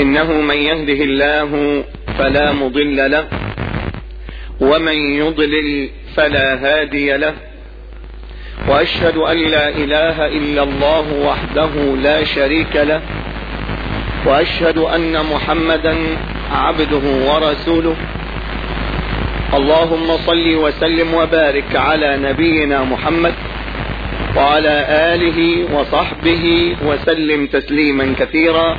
إنه من يهده الله فلا مضل له ومن يضلل فلا هادي له. وأشهد أن لا إله إلا الله وحده لا شريك له وأشهد أن محمدا عبده ورسوله. اللهم صل وسلم وبارك على نبينا محمد وعلى آله وصحبه وسلم تسليما كثيرا.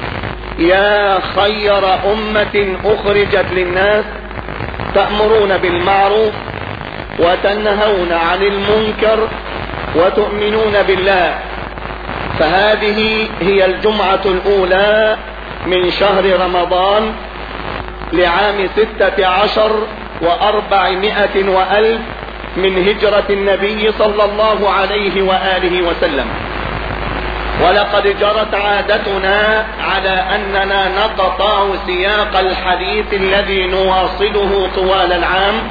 يا خير أمة أخرجت للناس تأمرون بالمعروف وتنهون عن المنكر وتؤمنون بالله. فهذه هي الجمعة الأولى من شهر رمضان لعام ستة عشر وأربعمائة وألف من هجرة النبي صلى الله عليه وآله وسلم. ولقد جرت عادتنا على أننا نقطع سياق الحديث الذي نواصله طوال العام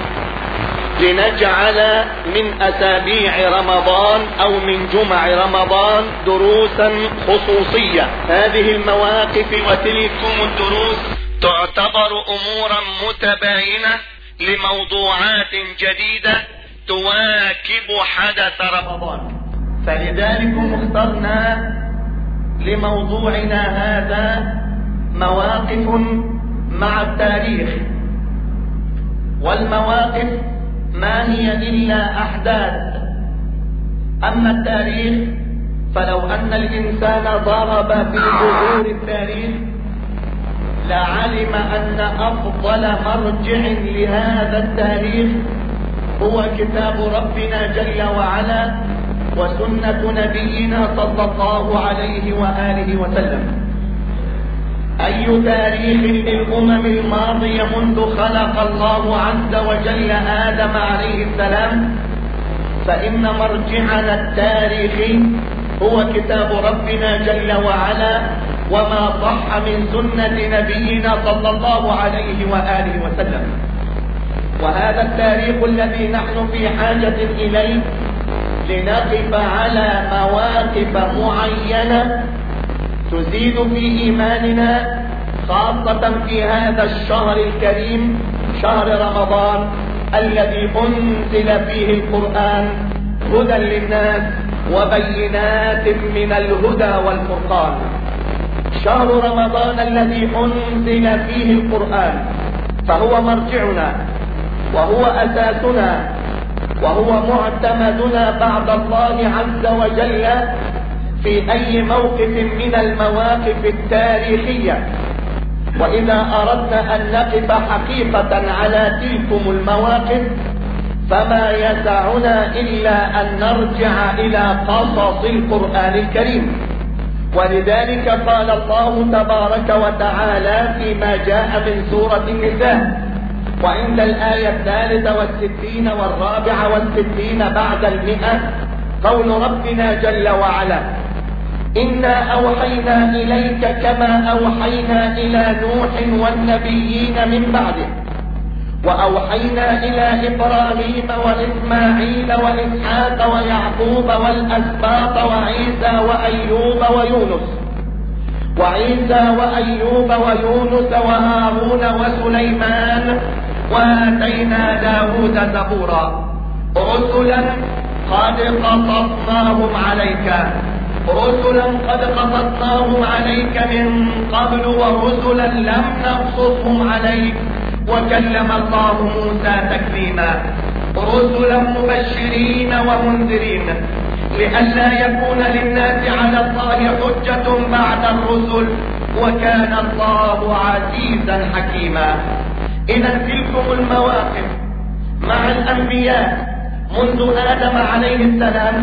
لنجعل من أسابيع رمضان أو من جمع رمضان دروسا خصوصية. هذه المواقف وتلكم الدروس تعتبر أمورا متباينة لموضوعات جديدة تواكب حدث رمضان. فلذلك اخترنا لموضوعنا هذا مواقف مع التاريخ. والمواقف ما هي إلا أحداث. أما التاريخ فلو أن الإنسان ضرب في ظهور التاريخ لعلم أن أفضل مرجع لهذا التاريخ هو كتاب ربنا جل وعلا. وسنة نبينا صلى الله عليه وآله وسلم. أي تاريخ للأمم الماضية منذ خلق الله عز وجل آدم عليه السلام؟ فإن مرجعنا التاريخي هو كتاب ربنا جل وعلا وما صح من سنة نبينا صلى الله عليه وآله وسلم. وهذا التاريخ الذي نحن في حاجة إليه لنقف على مواقف معينة تزيد في إيماننا خاصة في هذا الشهر الكريم شهر رمضان الذي أنزل فيه القرآن هدى للناس وبينات من الهدى والفرقان. شهر رمضان الذي أنزل فيه القرآن فهو مرجعنا وهو أساسنا وهو معتمدنا بعد الله عز وجل في أي موقف من المواقف التاريخية. وإذا أردنا أن نقف حقيقة على تلكم المواقف فما يسعنا إلا أن نرجع إلى قصص القرآن الكريم. ولذلك قال الله تبارك وتعالى فيما جاء من سورة النساء وعند الآية الثالثة والستين والرابعة والستين بعد المئة قول ربنا جل وعلا إنا أوحينا إليك كما أوحينا إلى نوح والنبيين من بعده وأوحينا إلى إبراهيم وإسماعيل وإسحاق ويعقوب والأسباط وعيسى وأيوب ويونس وعيسى وأيوب ويونس وهارون وسليمان وآتينا داود زبورا. رسلا قد قصصناهم عليك. رسلا قد قصصناهم عليك من قبل ورسلا لم نقصصهم عليك. وكلم الله موسى تكليما. رسلا مبشرين ومنذرين. لئلا يكون للناس على الله حجة بعد الرسل. وكان الله عزيزا حكيما. إذا تلكم المواقف مع الأنبياء منذ آدم عليه السلام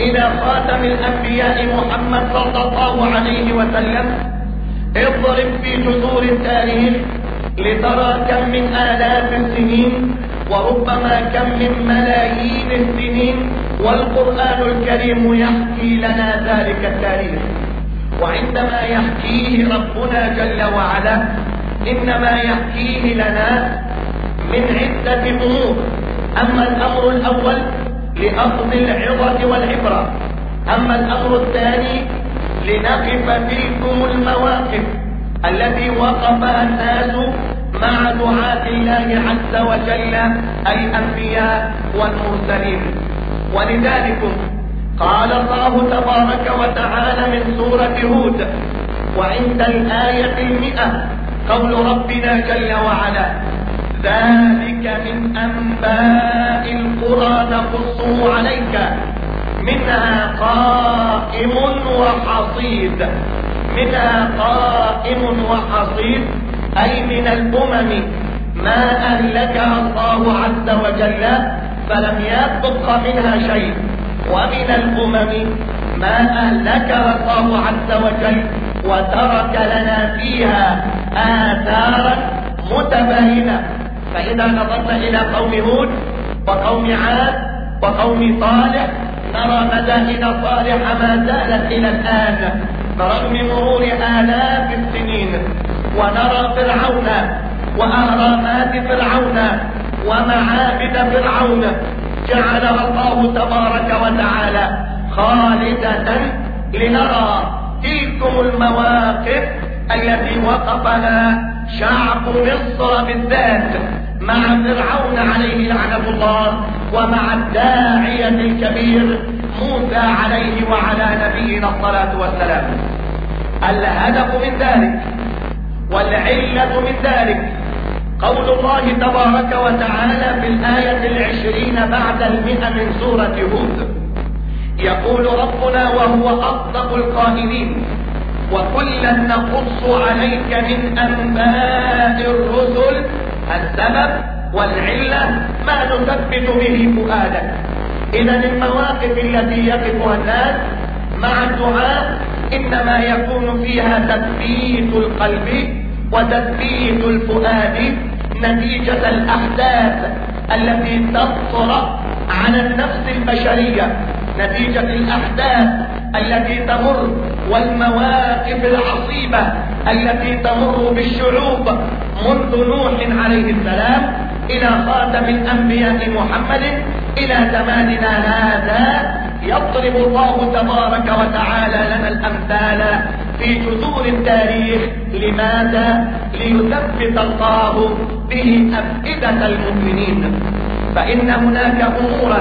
إلى خاتم الأنبياء محمد صلى الله عليه وسلم اضرب في جذور التاريخ لترى كم من آلاف السنين وربما كم من ملايين السنين والقرآن الكريم يحكي لنا ذلك التاريخ. وعندما يحكيه ربنا جل وعلا إنما يحكيه لنا من عدة أمور أما الأمر الأول لأخذ العظة والعبرة. أما الأمر الثاني لنقف تلكم المواقف التي وقفها الناس مع دعاة الله عز وجل الأنبياء والمرسلين. ولذلك قال الله تبارك وتعالى من سورة هود وعند الآية المئة قول ربنا جل وعلا ذلك من أنباء القرى نقصه عليك منها قائم وحصيد منها قائم وحصيد أي من الأمم ما أهلكها الله عز وجل فلم يبق منها شيء. ومن الأمم ما أهلكها الله عز وجل وترك لنا فيها آثارا متباينة فإذا نظرنا إلى قوم هود وقوم عاد وقوم صالح نرى مدائن صالح ما زالت إلى الآن. برغم مرور آلاف السنين. ونرى فرعون وأهرامات فرعون ومعابد فرعون. جعلها الله تبارك وتعالى خالدة لنرى تلكم المواقف التي وقفها شعب مصر بالذات مع فرعون عليه لعنة الله ومع الداعية الكبير موسى عليه وعلى نبينا الصلاة والسلام. الهدف من ذلك والعلة من ذلك قول الله تبارك وتعالى في الآية العشرين بعد المئة من سورة هود. يقول ربنا وهو أصدق القائلين وكلا نقص عليك من أنباء الرسل السبب والعلة ما نثبت به فؤادك. إذا المواقف التي يقفها الناس مع الدعاء إنما يكون فيها تثبيت القلب وتثبيت الفؤاد نتيجة الأحداث التي تطرأ على النفس البشرية. نتيجة الأحداث التي تمر والمواقف العصيبة التي تمر بالشعوب منذ نوح عليه السلام. إلى خاتم الأنبياء محمد إلى زماننا هذا يضرب الله تبارك وتعالى لنا الأمثال في جذور التاريخ لماذا؟ ليثبت الله به أفئدة المؤمنين فإن هناك أمورا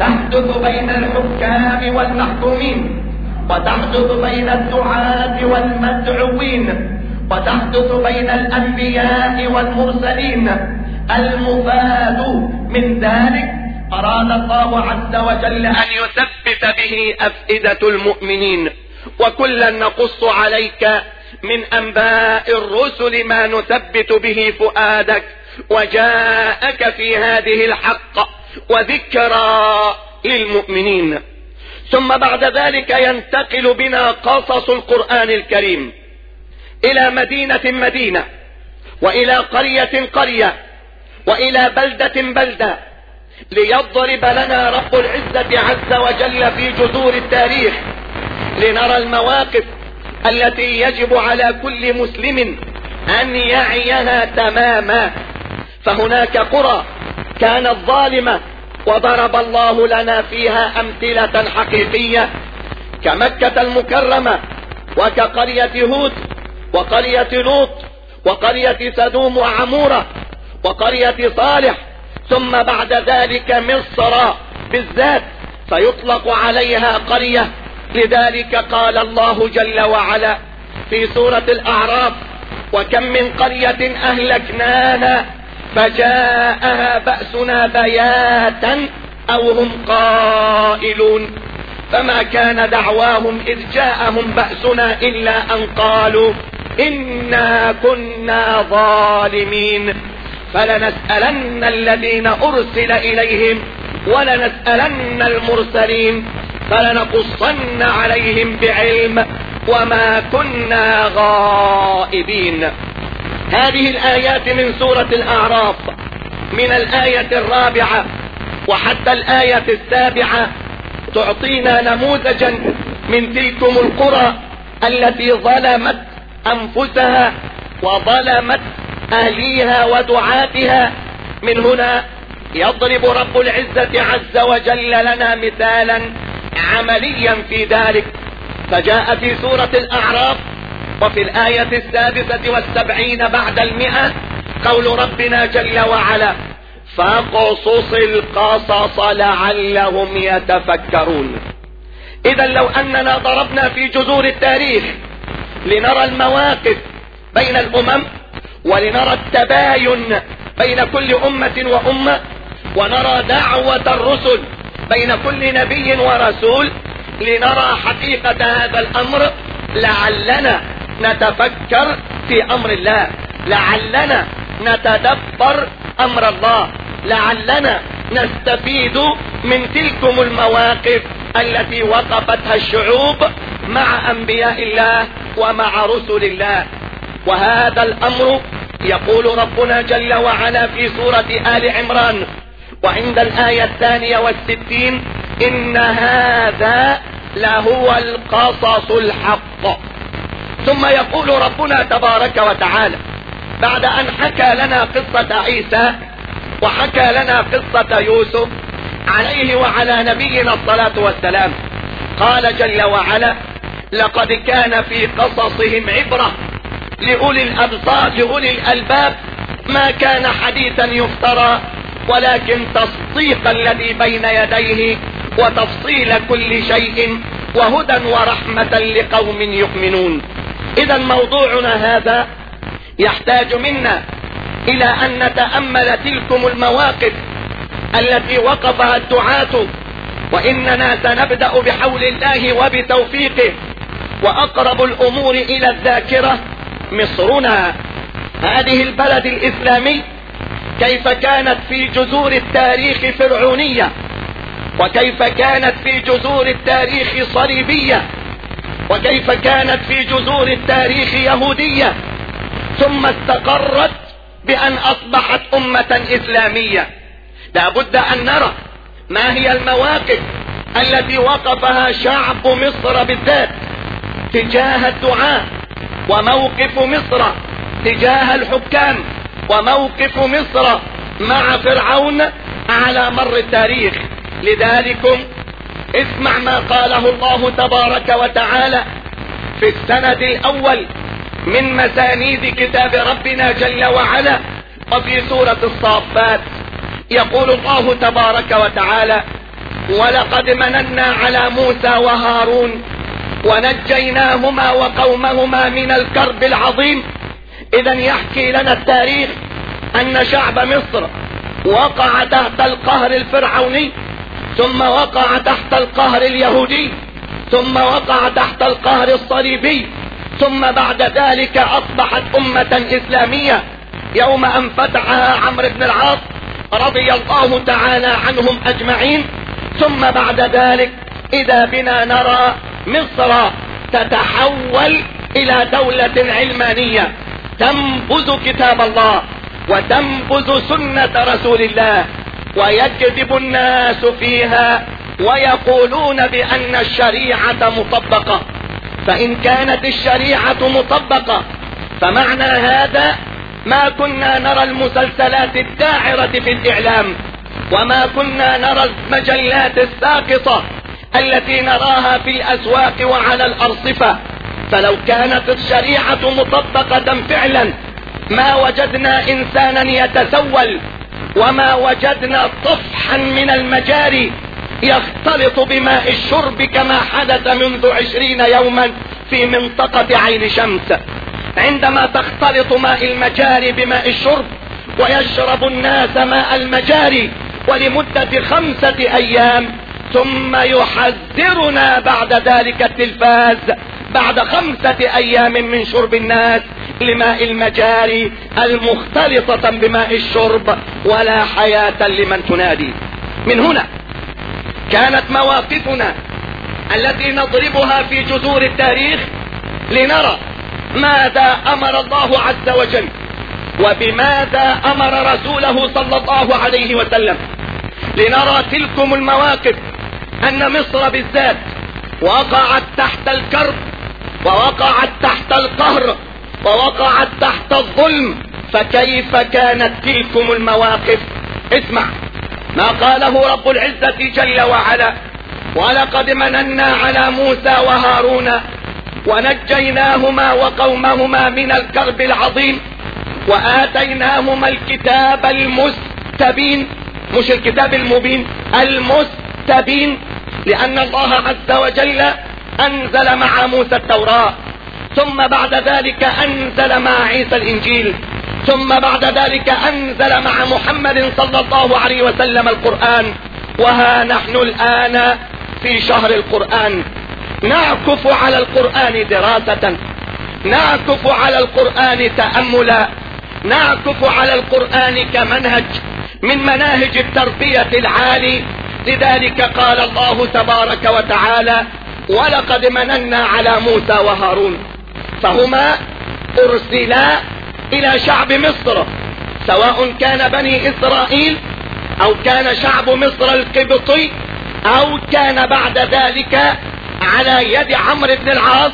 تحدث بين الحكام والمحكومين وتحدث بين الدعاة والمدعوين وتحدث بين الأنبياء والمرسلين المفاد من ذلك. أراد الله عز وجل أن يثبت به أفئدة المؤمنين. وكلا نقص عليك من أنباء الرسل ما نثبت به فؤادك. وجاءك في هذه الحق وذكرى للمؤمنين. ثم بعد ذلك ينتقل بنا قصص القرآن الكريم إلى مدينة مدينة وإلى قرية قرية. وإلى بلدة بلدة. ليضرب لنا رب العزة عز وجل في جذور التاريخ. لنرى المواقف التي يجب على كل مسلم أن يعيها تماما. فهناك قرى كانت ظالمة وضرب الله لنا فيها أمثلة حقيقية. كمكة المكرمة وكقرية هود وقرية لوط وقرية سدوم وعمورة وقرية صالح ثم بعد ذلك مصر بالذات فيطلق عليها قرية. لذلك قال الله جل وعلا في سورة الأعراف وكم من قرية أهلكناها فجاءها بأسنا بياتا أو هم قائلون فما كان دعواهم إذ جاءهم بأسنا إلا أن قالوا إنا كنا ظالمين فلنسألن الذين أرسل إليهم ولنسألن المرسلين فلنقصن عليهم بعلم وما كنا غائبين. هذه الآيات من سورة الأعراف من الآية الرابعة وحتى الآية السابعة تعطينا نموذجا من تلكم القرى التي ظلمت أنفسها وظلمت أهليها ودعاتها. من هنا يضرب رب العزة عز وجل لنا مثالا عمليا في ذلك. فجاء في سورة الأعراف وفي الآية السادسة والسبعين بعد المئة قول ربنا جل وعلا فاقصص القصص لعلهم يتفكرون. إذا لو أننا ضربنا في جذور التاريخ لنرى المواقف بين الأمم ولنرى التباين بين كل أمة وأمة ونرى دعوة الرسل بين كل نبي ورسول لنرى حقيقة هذا الأمر. لعلنا نتفكر في أمر الله لعلنا نتدبر أمر الله لعلنا نستفيد من تلكم المواقف التي وقفتها الشعوب مع أنبياء الله ومع رسل الله. وهذا الأمر يقول ربنا جل وعلا في سورة آل عمران وعند الآية الثانية والستين إن هذا لهو القصص الحق. ثم يقول ربنا تبارك وتعالى بعد أن حكى لنا قصة عيسى وحكى لنا قصة يوسف عليه وعلى نبينا الصلاة والسلام قال جل وعلا لقد كان في قصصهم عبرة لأولي الأبصار لأولي الألباب ما كان حديثا يفترى ولكن تصديق الذي بين يديه وتفصيل كل شيء وهدى ورحمة لقوم يؤمنون. إذا موضوعنا هذا يحتاج منا إلى أن نتأمل تلكم المواقف التي وقفها الدعاة وإننا سنبدأ بحول الله وبتوفيقه وأقرب الأمور إلى الذاكرة مصرنا. هذه البلد الإسلامي كيف كانت في جذور التاريخ فرعونية وكيف كانت في جذور التاريخ صليبية وكيف كانت في جذور التاريخ يهودية. ثم استقرت بأن أصبحت أمة إسلامية. لا بد أن نرى ما هي المواقف التي وقفها شعب مصر بالذات تجاه الدعاء وموقف مصر تجاه الحكام وموقف مصر مع فرعون على مر التاريخ. لذلك اسمع ما قاله الله تبارك وتعالى في السند الأول من مسانيد كتاب ربنا جل وعلا وفي سورة الصافات. يقول الله تبارك وتعالى ولقد مننا على موسى وهارون ونجيناهما وقومهما من الكرب العظيم. اذا يحكي لنا التاريخ أن شعب مصر وقع تحت القهر الفرعوني ثم وقع تحت القهر اليهودي ثم وقع تحت القهر الصليبي ثم بعد ذلك أصبحت أمة إسلامية يوم أن فتحها عمرو بن العاص رضي الله تعالى عنهم أجمعين. ثم بعد ذلك إذا بنا نرى مصر تتحول إلى دولة علمانية. تنبذ كتاب الله وتنبذ سنة رسول الله ويكذب الناس فيها ويقولون بأن الشريعة مطبقة. فإن كانت الشريعة مطبقة فمعنى هذا ما كنا نرى المسلسلات الداعرة في الإعلام وما كنا نرى المجلات الساقطة التي نراها في الأسواق وعلى الأرصفة. فلو كانت الشريعة مطبقة فعلا ما وجدنا إنسانا يتسول وما وجدنا طفحا من المجاري يختلط بماء الشرب كما حدث منذ عشرين يوما في منطقة عين شمس. عندما تختلط ماء المجاري بماء الشرب ويشرب الناس ماء المجاري ولمدة خمسة أيام ثم يحذرنا بعد ذلك التلفاز بعد خمسة أيام من شرب الناس لماء المجاري المختلطة بماء الشرب ولا حياة لمن تنادي. من هنا كانت مواقفنا التي نضربها في جذور التاريخ لنرى ماذا أمر الله عز وجل وبماذا أمر رسوله صلى الله عليه وسلم. لنرى تلكم المواقف أن مصر بالذات وقعت تحت الكرب ووقعت تحت القهر ووقعت تحت الظلم فكيف كانت تلكم المواقف؟ اسمع ما قاله رب العزة جل وعلا ولقد مننا على موسى وهارون ونجيناهما وقومهما من الكرب العظيم وآتيناهما الكتاب المستبين مش الكتاب المبين المستبين لأن الله عز وجل أنزل مع موسى التوراة. ثم بعد ذلك أنزل مع عيسى الإنجيل. ثم بعد ذلك أنزل مع محمد صلى الله عليه وسلم القرآن. وها نحن الآن في شهر القرآن. نعكف على القرآن دراسة. نعكف على القرآن تأملا. نعكف على القرآن كمنهج. من مناهج التربية العالي لذلك قال الله تبارك وتعالى ولقد مننا على موسى وهارون فهما أرسلا إلى شعب مصر سواء كان بني إسرائيل أو كان شعب مصر القبطي أو كان بعد ذلك على يد عمرو بن العاص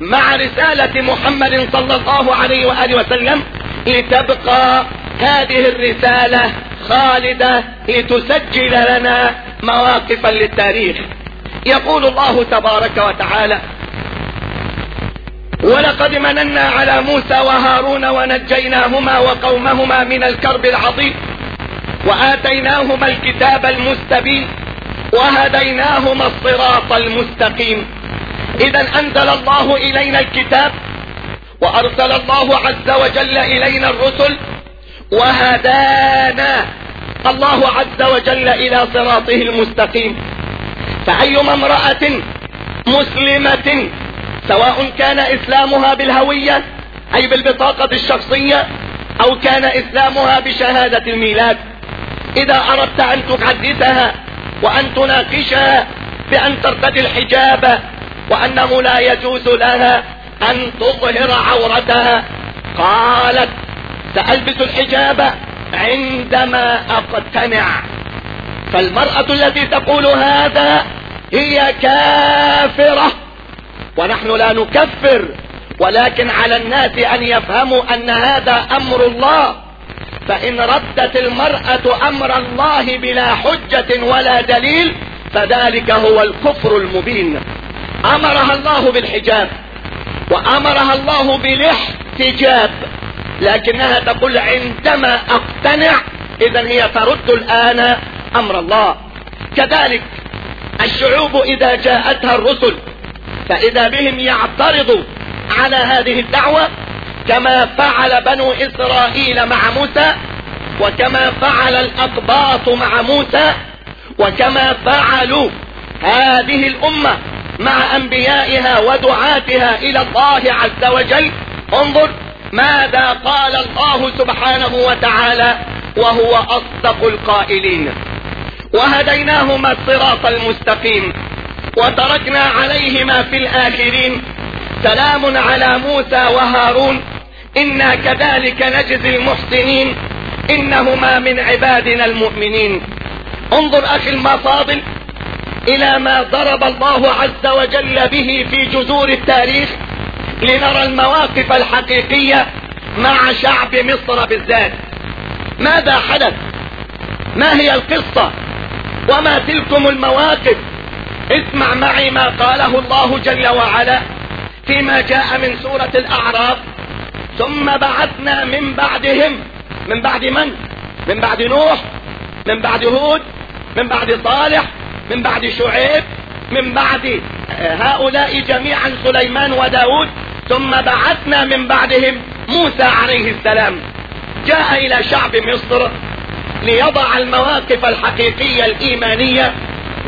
مع رسالة محمد صلى الله عليه وآله وسلم لتبقى هذه الرسالة خالدة لتسجل لنا مواقفا للتاريخ. يقول الله تبارك وتعالى ولقد مننا على موسى وهارون ونجيناهما وقومهما من الكرب العظيم وآتيناهما الكتاب المستبين وهديناهما الصراط المستقيم. إذا أنزل الله إلينا الكتاب وأرسل الله عز وجل إلينا الرسل وهدانا الله عز وجل إلى صراطه المستقيم. فأيما امرأة مسلمة سواء كان إسلامها بالهوية أي بالبطاقة الشخصية أو كان إسلامها بشهادة الميلاد. إذا أردت أن تحدثها وأن تناقشها بأن ترتدي الحجاب وأنه لا يجوز لها أن تظهر عورتها قالت سألبس الحجاب عندما أقتنع. فالمرأة التي تقول هذا هي كافرة. ونحن لا نكفر ولكن على الناس أن يفهموا أن هذا أمر الله. فإن ردت المرأة أمر الله بلا حجة ولا دليل فذلك هو الكفر المبين. أمرها الله بالحجاب وأمرها الله بالإحتجاب. لكنها تقول عندما أقتنع إذا هي ترد الآن أمر الله. كذلك الشعوب إذا جاءتها الرسل فإذا بهم يعترضوا على هذه الدعوة كما فعل بنو إسرائيل مع موسى وكما فعل الأقباط مع موسى وكما فعلوا هذه الأمة مع أنبيائها ودعاتها إلى الله عز وجل. انظر ماذا قال الله سبحانه وتعالى وهو أصدق القائلين؟ وهديناهما الصراط المستقيم وتركنا عليهما في الآخرين. سلام على موسى وهارون. إنا كذلك نجزي المحسنين. إنهما من عبادنا المؤمنين. انظر أخي المفاضل إلى ما ضرب الله عز وجل به في جذور التاريخ. لنرى المواقف الحقيقية مع شعب مصر بالذات. ماذا حدث؟ ما هي القصة؟ وما تلكم المواقف؟ اسمع معي ما قاله الله جل وعلا فيما جاء من سورة الأعراف. ثم بعثنا من بعدهم من بعد من؟ من بعد نوح من بعد هود من بعد صالح من بعد شعيب من بعد هؤلاء جميعا سليمان وداود. ثم بعثنا من بعدهم موسى عليه السلام. جاء إلى شعب مصر ليضع المواقف الحقيقية الإيمانية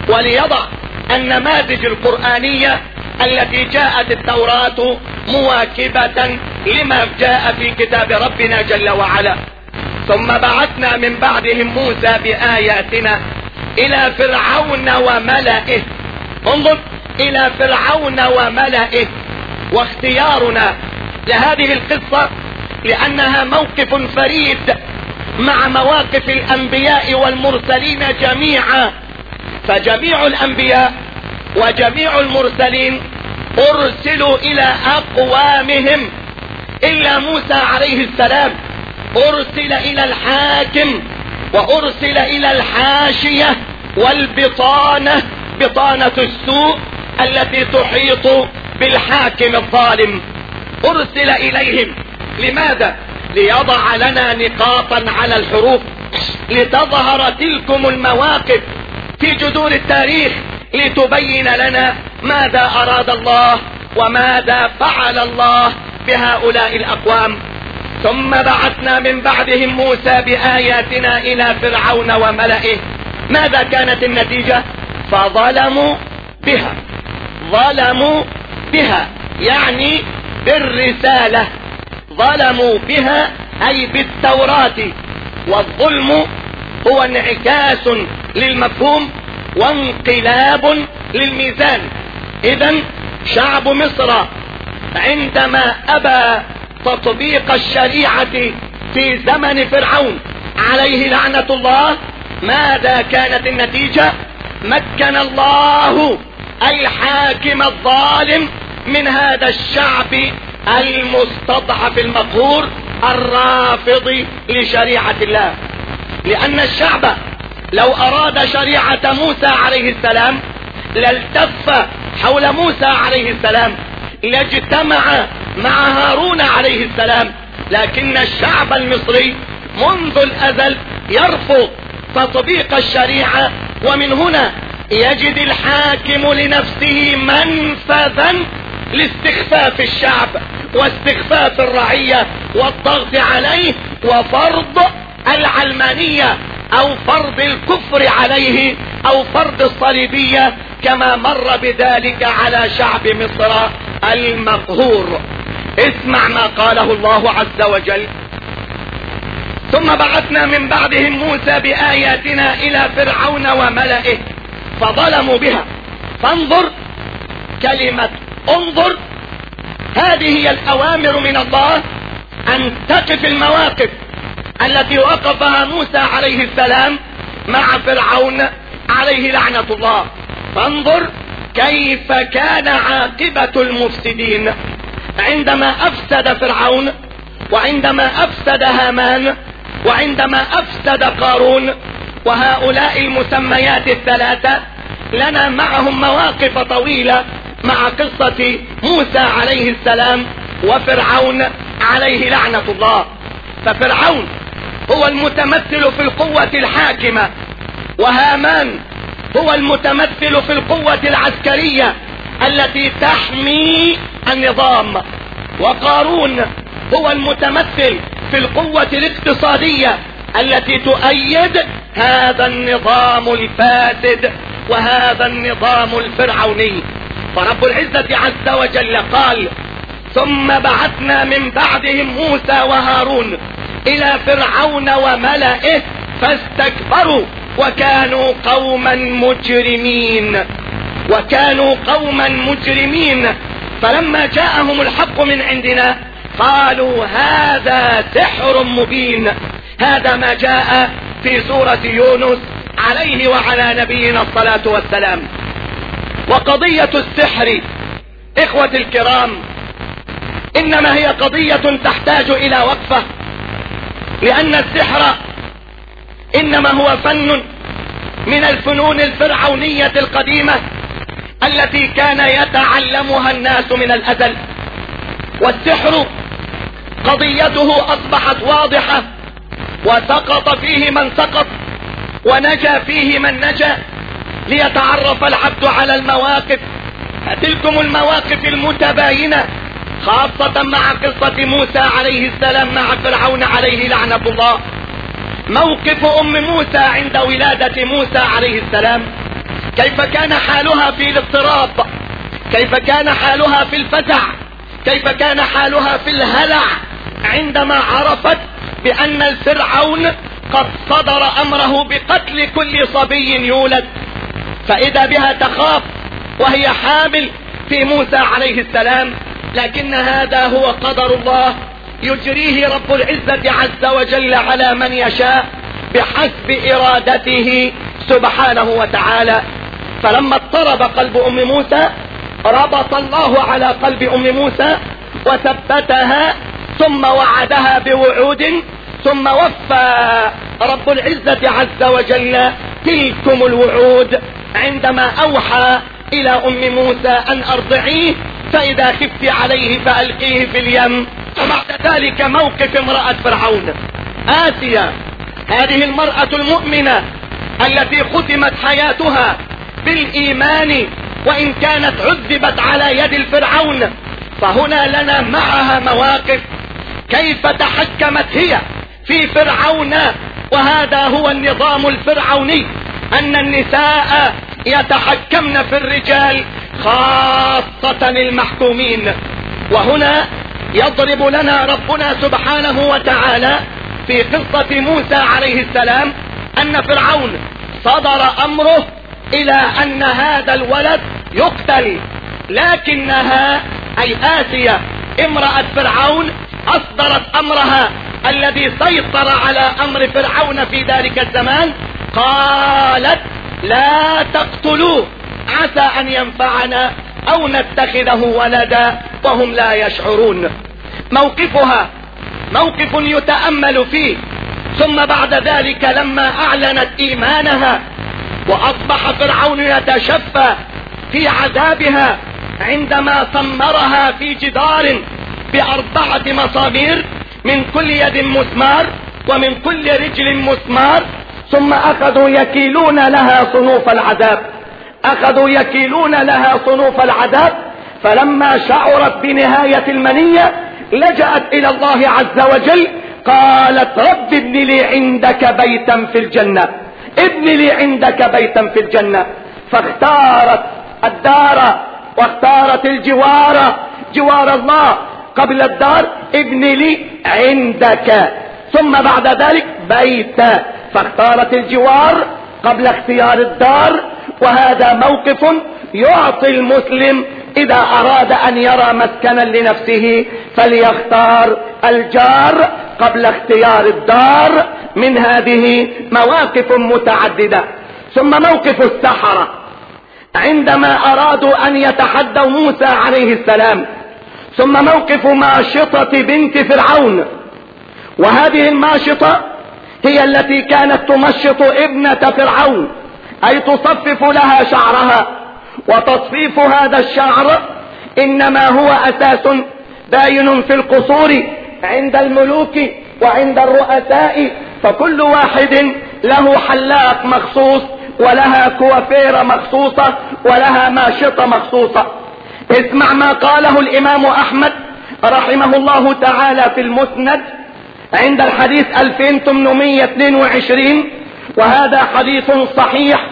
وليضع النماذج القرآنية التي جاءت التوراة مواكبة لما جاء في كتاب ربنا جل وعلا. ثم بعثنا من بعدهم موسى بآياتنا إلى فرعون وملئه. انظر إلى فرعون وملئه. واختيارنا لهذه القصة لأنها موقف فريد مع مواقف الأنبياء والمرسلين جميعا. فجميع الأنبياء وجميع المرسلين أرسلوا إلى أقوامهم. إلا موسى عليه السلام أرسل إلى الحاكم وأرسل إلى الحاشية والبطانة بطانة السوء التي تحيط بالحاكم الظالم. أرسل إليهم. لماذا؟ ليضع لنا نقاطا على الحروف. لتظهر تلكم المواقف في جذور التاريخ. لتبين لنا ماذا أراد الله وماذا فعل الله بهؤلاء الأقوام. ثم بعثنا من بعدهم موسى بآياتنا إلى فرعون وملئه. ماذا كانت النتيجة؟ فظلموا بها. ظلموا بها يعني بالرسالة. ظلموا بها أي بالتوراة. والظلم هو انعكاس للمفهوم وانقلاب للميزان. إذا شعب مصر عندما أبى تطبيق الشريعة في زمن فرعون عليه لعنة الله ماذا كانت النتيجة؟ مكن الله الحاكم الظالم من هذا الشعب المستضعف المقهور الرافض لشريعة الله. لأن الشعب لو أراد شريعة موسى عليه السلام لالتف حول موسى عليه السلام لاجتمع مع هارون عليه السلام. لكن الشعب المصري منذ الأزل يرفض تطبيق الشريعة ومن هنا يجد الحاكم لنفسه منفذا لاستخفاف الشعب واستخفاف الرعية والضغط عليه وفرض العلمانية أو فرض الكفر عليه أو فرض الصليبية كما مر بذلك على شعب مصر المقهور. اسمع ما قاله الله عز وجل. ثم بعثنا من بعدهم موسى بآياتنا إلى فرعون وملئه فظلموا بها. فانظر كلمة انظر هذه هي الأوامر من الله أن تقف المواقف التي وقفها موسى عليه السلام مع فرعون عليه لعنة الله. فانظر كيف كان عاقبة المفسدين. عندما أفسد فرعون وعندما أفسد هامان وعندما أفسد قارون وهؤلاء المسميات الثلاثة لنا معهم مواقف طويلة مع قصة موسى عليه السلام وفرعون عليه لعنة الله. ففرعون هو المتمثل في القوة الحاكمة وهامان هو المتمثل في القوة العسكرية التي تحمي النظام وقارون هو المتمثل في القوة الاقتصادية التي تؤيد هذا النظام الفاسد وهذا النظام الفرعوني. فرب العزة عز وجل قال ثم بعثنا من بعدهم موسى وهارون إلى فرعون وملئه فاستكبروا وكانوا قوما مجرمين. وكانوا قوما مجرمين. فلما جاءهم الحق من عندنا قالوا هذا سحر مبين. هذا ما جاء في سورة يونس عليه وعلى نبينا الصلاة والسلام. وقضية السحر. اخوة الكرام إنما هي قضية تحتاج إلى وقفة لأن السحر إنما هو فن من الفنون الفرعونية القديمة التي كان يتعلمها الناس من الأزل. والسحر قضيته أصبحت واضحة وسقط فيه من سقط ونجا فيه من نجا. ليتعرف العبد على المواقف. تلكم المواقف المتباينة خاصة مع قصة موسى عليه السلام مع فرعون عليه لعنة الله. موقف أم موسى عند ولادة موسى عليه السلام. كيف كان حالها في الاضطراب؟ كيف كان حالها في الفزع؟ كيف كان حالها في الهلع؟ عندما عرفت بأن الفرعون قد صدر أمره بقتل كل صبي يولد. فإذا بها تخاف وهي حامل في موسى عليه السلام لكن هذا هو قدر الله يجريه رب العزة عز وجل على من يشاء بحسب إرادته سبحانه وتعالى. فلما اضطرب قلب أم موسى ربط الله على قلب أم موسى وثبتها ثم وعدها بوعود ثم وفى رب العزة عز وجل تلكم الوعود. عندما أوحى إلى أم موسى أن أرضعيه فإذا خفت عليه فألقيه في اليم. وبعد ذلك موقف امرأة فرعون. آسيا هذه المرأة المؤمنة التي ختمت حياتها بالإيمان وإن كانت عذبت على يد الفرعون فهنا لنا معها مواقف. كيف تحكمت هي؟ في فرعون وهذا هو النظام الفرعوني أن النساء يتحكمن في الرجال خاصة المحكومين. وهنا يضرب لنا ربنا سبحانه وتعالى في قصة موسى عليه السلام أن فرعون صدر أمره إلى أن هذا الولد يقتل. لكنها أي آسية امرأة فرعون أصدرت أمرها الذي سيطر على أمر فرعون في ذلك الزمان. قالت لا تقتلوه عسى أن ينفعنا أو نتخذه ولدا وهم لا يشعرون. موقفها موقف يتأمل فيه. ثم بعد ذلك لما أعلنت إيمانها وأصبح فرعون يتشفى في عذابها عندما سمرها في جدار بأربعة مسامير من كل يد مسمار ومن كل رجل مسمار ثم أخذوا يكيلون لها صنوف العذاب. أخذوا يكيلون لها صنوف العذاب فلما شعرت بنهاية المنية لجأت إلى الله عز وجل قالت رب ابن لي عندك بيتا في الجنة. ابن لي عندك بيتا في الجنة. فاختارت الدار واختارت الجوار جوار الله. قبل الدار ابن لي عندك. ثم بعد ذلك بيتا فاختارت الجوار قبل اختيار الدار وهذا موقف يعطي المسلم إذا أراد أن يرى مسكنا لنفسه فليختار الجار قبل اختيار الدار من هذه مواقف متعددة. ثم موقف السحرة. عندما أرادوا أن يتحدوا موسى عليه السلام ثم موقف ماشطة بنت فرعون. وهذه الماشطة هي التي كانت تمشط ابنة فرعون أي تصفف لها شعرها. وتصفيف هذا الشعر إنما هو أساس باين في القصور عند الملوك وعند الرؤساء فكل واحد له حلاق مخصوص ولها كوافير مخصوصة ولها ماشطة مخصوصة. اسمع ما قاله الإمام أحمد رحمه الله تعالى في المسند عند الحديث 2822 وهذا حديث صحيح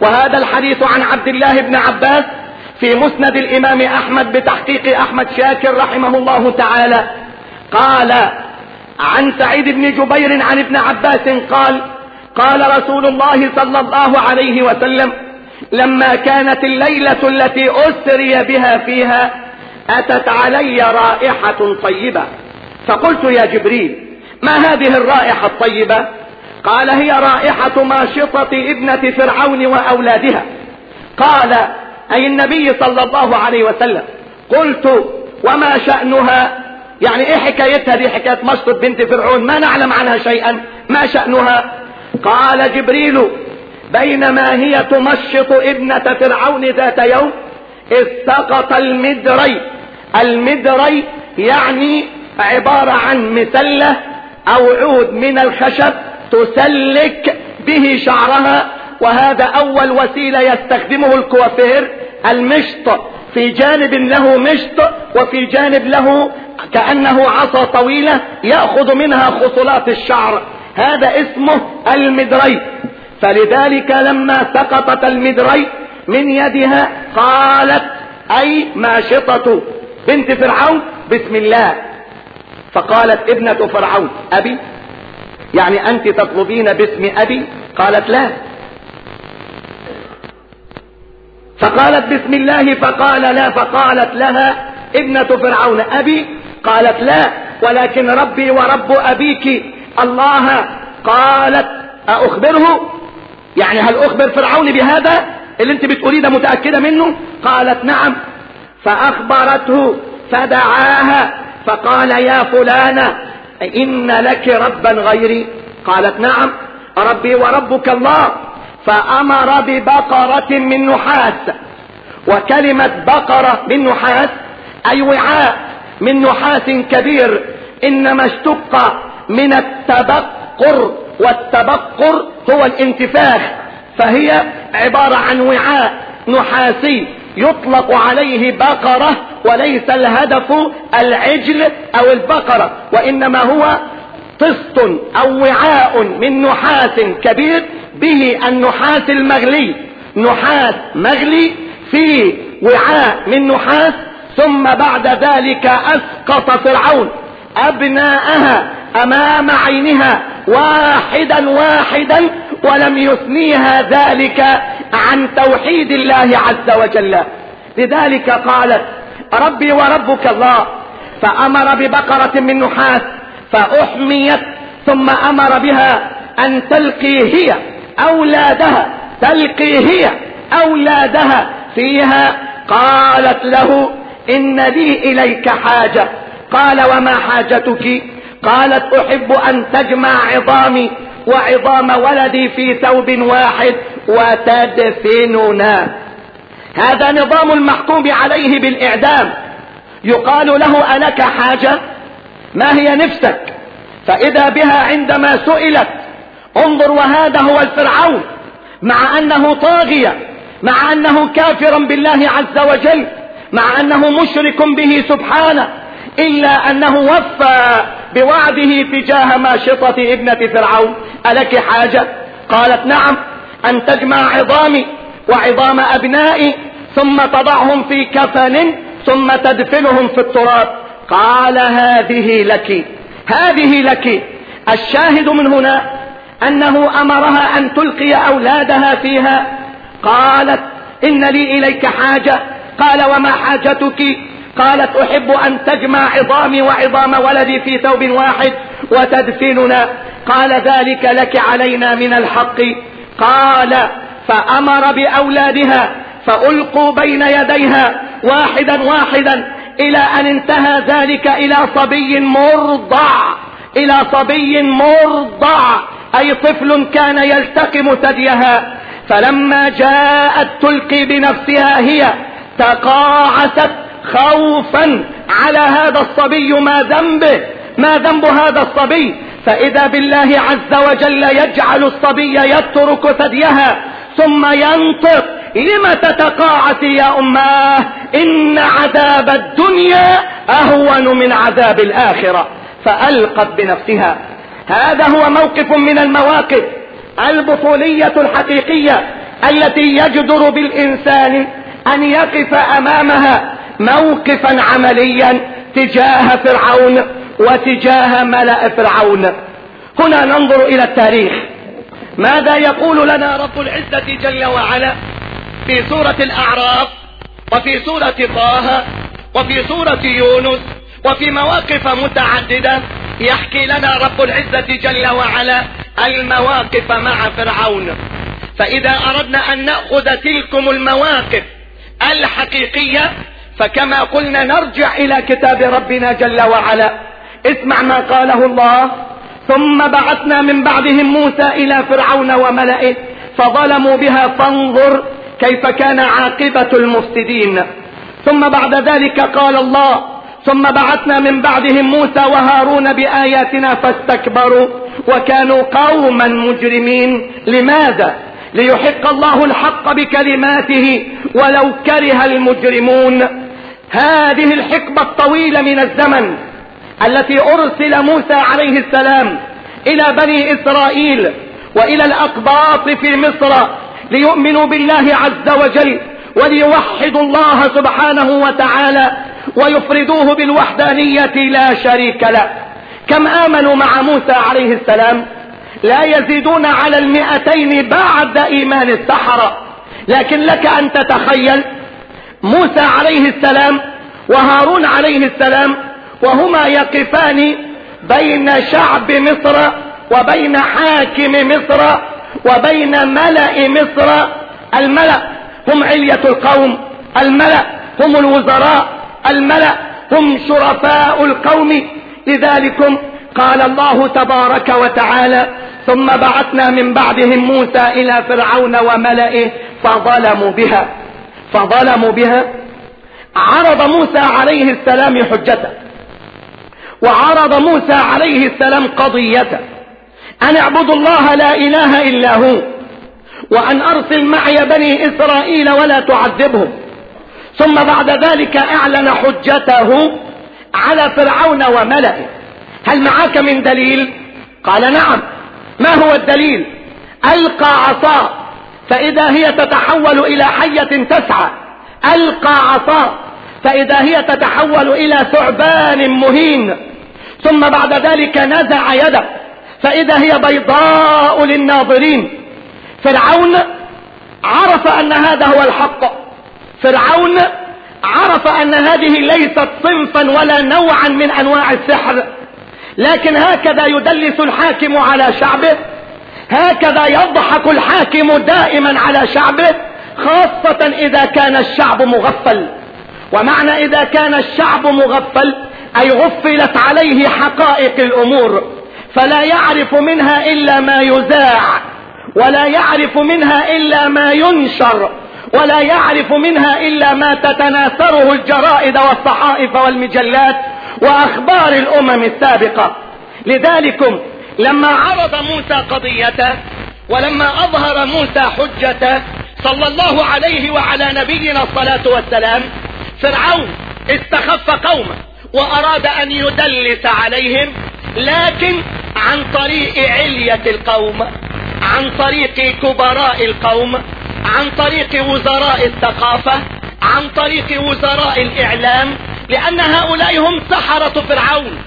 وهذا الحديث عن عبد الله بن عباس في مسند الإمام أحمد بتحقيق أحمد شاكر رحمه الله تعالى. قال عن سعيد بن جبير عن ابن عباس قال قال رسول الله صلى الله عليه وسلم لما كانت الليلة التي أسري بها فيها أتت علي رائحة طيبة. فقلت يا جبريل ما هذه الرائحة الطيبة؟ قال هي رائحة ماشطة ابنة فرعون وأولادها. قال أي النبي صلى الله عليه وسلم قلت وما شأنها؟ يعني إيه حكايتها دي؟ حكاية مشطة بنت فرعون ما نعلم عنها شيئا. ما شأنها؟ قال جبريل بينما هي تمشط ابنة فرعون ذات يوم إذ سقط المدري. المدري يعني عبارة عن مسلة أو عود من الخشب تسلك به شعرها وهذا أول وسيلة يستخدمه الكوافير المشط. في جانب له مشط وفي جانب له كأنه عصا طويلة يأخذ منها خصلات الشعر. هذا اسمه المدري. فلذلك لما سقطت المدري من يدها قالت أي ماشطة بنت فرعون بسم الله. فقالت ابنة فرعون أبي. يعني أنت تطلبين باسم أبي؟ قالت لا. فقالت بسم الله. فقال لا. فقالت لها ابنة فرعون أبي. قالت لا. ولكن ربي ورب أبيك الله قالت أخبره يعني هل أخبر فرعون بهذا اللي انت بتقوليه ده متأكدة منه؟ قالت نعم. فأخبرته فدعاها فقال يا فلانة إن لك ربا غيري. قالت نعم. ربي وربك الله. فأمر ببقرة من نحاس. وكلمة بقرة من نحاس أي وعاء من نحاس كبير. إنما اشتق من التبقر والتبقر هو الانتفاخ فهي عبارة عن وعاء نحاسي يطلق عليه بقرة وليس الهدف العجل أو البقرة وإنما هو طست أو وعاء من نحاس كبير به النحاس المغلي. نحاس مغلي في وعاء من نحاس ثم بعد ذلك أسقط فرعون أبناءها أمام عينها واحدا واحدا ولم يثنيها ذلك عن توحيد الله عز وجل. لذلك قالت ربي وربك الله. فأمر ببقرة من نحاس فأحميت ثم أمر بها أن تلقي هي أولادها. تلقي هي أولادها فيها. قالت له إن لي إليك حاجة. قال وما حاجتك؟ قالت أحب أن تجمع عظامي وعظام ولدي في ثوب واحد وتدفننا. هذا نظام المحكوم عليه بالإعدام. يقال له ألك حاجة؟ ما هي نفسك؟ فإذا بها عندما سئلت انظر وهذا هو الفرعون. مع أنه طاغية مع أنه كافرا بالله عز وجل مع أنه مشرك به سبحانه إلا أنه وفى بوعده تجاه ماشطة ابنة فرعون. ألك حاجة؟ قالت نعم أن تجمع عظامي وعظام أبنائي ثم تضعهم في كفن ثم تدفنهم في التراب. قال هذه لك. هذه لك. الشاهد من هنا أنه أمرها أن تلقي أولادها فيها. قالت إن لي إليك حاجة. قال وما حاجتك؟ قالت أحب أن تجمع عظامي وعظام ولدي في ثوب واحد وتدفننا. قال ذلك لك علينا من الحق. قال فأمر بأولادها فألقوا بين يديها واحدا واحدا إلى أن انتهى ذلك إلى صبي مرضع. إلى صبي مرضع. أي طفل كان يلتقم ثديها. فلما جاءت تلقي بنفسها هي تقاعست خوفا على هذا الصبي ما ذنبه ما ذنب هذا الصبي. فإذا بالله عز وجل يجعل الصبي يترك ثديها ثم ينطق لم تتقاعس يا أماه؟ إن عذاب الدنيا أهون من عذاب الآخرة. فألقت بنفسها. هذا هو موقف من المواقف البطولية الحقيقية التي يجدر بالإنسان أن يقف أمامها. موقفا عمليا تجاه فرعون وتجاه ملأ فرعون. هنا ننظر إلى التاريخ. ماذا يقول لنا رب العزة جل وعلا في سورة الأعراف وفي سورة طه وفي سورة يونس وفي مواقف متعددة يحكي لنا رب العزة جل وعلا المواقف مع فرعون. فإذا أردنا أن نأخذ تلكم المواقف الحقيقية فكما قلنا نرجع إلى كتاب ربنا جل وعلا. اسمع ما قاله الله. ثم بعثنا من بعدهم موسى إلى فرعون وملئه. فظلموا بها فانظر كيف كان عاقبة المفسدين. ثم بعد ذلك قال الله. ثم بعثنا من بعدهم موسى وهارون بآياتنا فاستكبروا وكانوا قوما مجرمين. لماذا؟ ليحق الله الحق بكلماته ولو كره المجرمون. هذه الحقبة الطويلة من الزمن التي أرسل موسى عليه السلام إلى بني إسرائيل وإلى الأقباط في مصر ليؤمنوا بالله عز وجل وليوحدوا الله سبحانه وتعالى ويفردوه بالوحدانية لا شريك له. كم آمنوا مع موسى عليه السلام؟ لا يزيدون على المئتين بعد إيمان السحرة. لكن لك أن تتخيل موسى عليه السلام وهارون عليه السلام وهما يقفان بين شعب مصر وبين حاكم مصر وبين ملأ مصر. الملأ هم علية القوم الملأ هم الوزراء الملأ هم شرفاء القوم. لذلكم قال الله تبارك وتعالى ثم بعثنا من بعدهم موسى إلى فرعون وملئه فظلموا بها. فظلموا بها. عرض موسى عليه السلام حجته. وعرض موسى عليه السلام قضيته. أن اعبدوا الله لا إله إلا هو. وأن أرسل معي بني إسرائيل ولا تعذبهم. ثم بعد ذلك أعلن حجته على فرعون وملئه. هل معك من دليل؟ قال نعم. ما هو الدليل؟ ألقى عصاه. فإذا هي تتحول إلى حية تسعى ألقى عصاه. فإذا هي تتحول إلى ثعبان مهين. ثم بعد ذلك نزع يده. فإذا هي بيضاء للناظرين. فرعون عرف أن هذا هو الحق. فرعون عرف أن هذه ليست صنفا ولا نوعا من أنواع السحر. لكن هكذا يدلس الحاكم على شعبه. هكذا يضحك الحاكم دائما على شعبه خاصة إذا كان الشعب مغفل. ومعنى إذا كان الشعب مغفل أي غفلت عليه حقائق الأمور. فلا يعرف منها إلا ما يذاع ولا يعرف منها إلا ما ينشر ولا يعرف منها إلا ما تتناثره الجرائد والصحائف والمجلات وأخبار الأمم السابقة. لذلكم لما عرض موسى قضيته ولما أظهر موسى حجته صلى الله عليه وعلى نبينا الصلاة والسلام فرعون استخف قومه وأراد أن يدلس عليهم لكن عن طريق علية القوم عن طريق كبراء القوم عن طريق وزراء الثقافة عن طريق وزراء الإعلام لأن هؤلاء هم سحرة فرعون.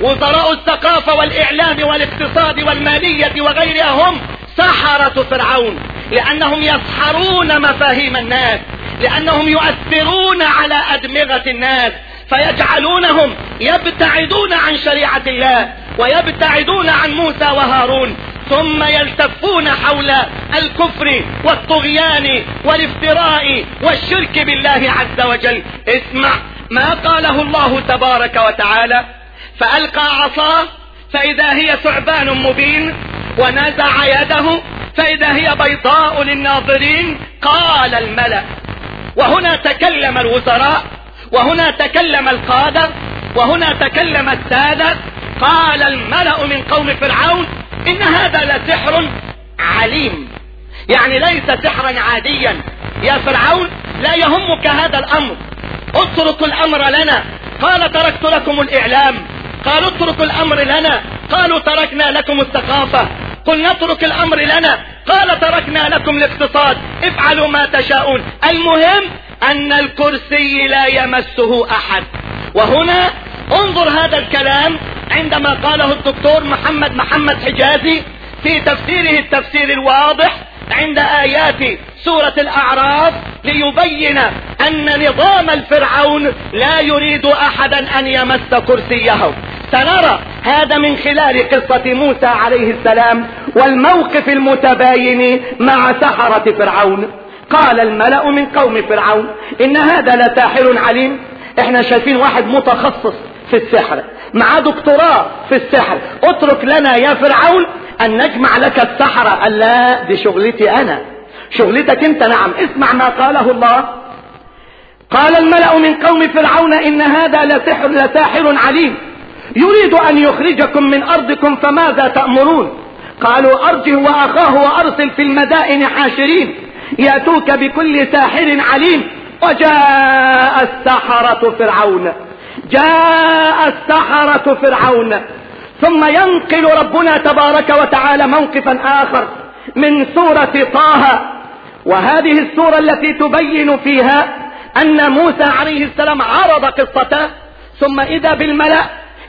وزراء الثقافة والإعلام والاقتصاد والمالية وغيرها هم سحرة فرعون لأنهم يسحرون مفاهيم الناس لأنهم يؤثرون على أدمغة الناس فيجعلونهم يبتعدون عن شريعة الله ويبتعدون عن موسى وهارون ثم يلتفون حول الكفر والطغيان والافتراء والشرك بالله عز وجل. اسمع ما قاله الله تبارك وتعالى. فألقى عصاه فإذا هي ثعبان مبين ونزع يده فإذا هي بيضاء للناظرين قال الملأ وهنا تكلم الوزراء وهنا تكلم القادة وهنا تكلم السادة قال الملأ من قوم فرعون إن هذا لسحر عليم. يعني ليس سحرا عاديا. يا فرعون لا يهمك هذا الأمر. اترك الأمر لنا. قال تركت لكم الإعلام. قالوا اتركوا الأمر لنا. قالوا تركنا لكم الثقافة. قل نترك الأمر لنا. قال تركنا لكم الاقتصاد. افعلوا ما تشاءون. المهم أن الكرسي لا يمسه أحد. وهنا انظر هذا الكلام عندما قاله الدكتور محمد محمد حجازي في تفسيره التفسير الواضح عند آيات سورة الأعراف ليبين أن نظام الفرعون لا يريد أحدا أن يمس كرسيه. سنرى هذا من خلال قصة موسى عليه السلام والموقف المتباين مع سحرة فرعون. قال الملأ من قوم فرعون إن هذا لساحر عليم. إحنا شايفين واحد متخصص في السحر معاه دكتوراه في السحر. اترك لنا يا فرعون أن نجمع لك السحرة. قال لا دي شغلتي أنا. شغلتك أنت. نعم. اسمع ما قاله الله. قال الملأ من قوم فرعون إن هذا لسحر لساحر عليم. يريد أن يخرجكم من أرضكم فماذا تأمرون؟ قالوا أرجه وأخاه وأرسل في المدائن حاشرين. يأتوك بكل ساحر عليم. وجاء السحرة فرعون. جاء السحرة فرعون. ثم ينقل ربنا تبارك وتعالى موقفا آخر من سورة طه. وهذه السورة التي تبين فيها أن موسى عليه السلام عرض قصته ثم إذا بالملأ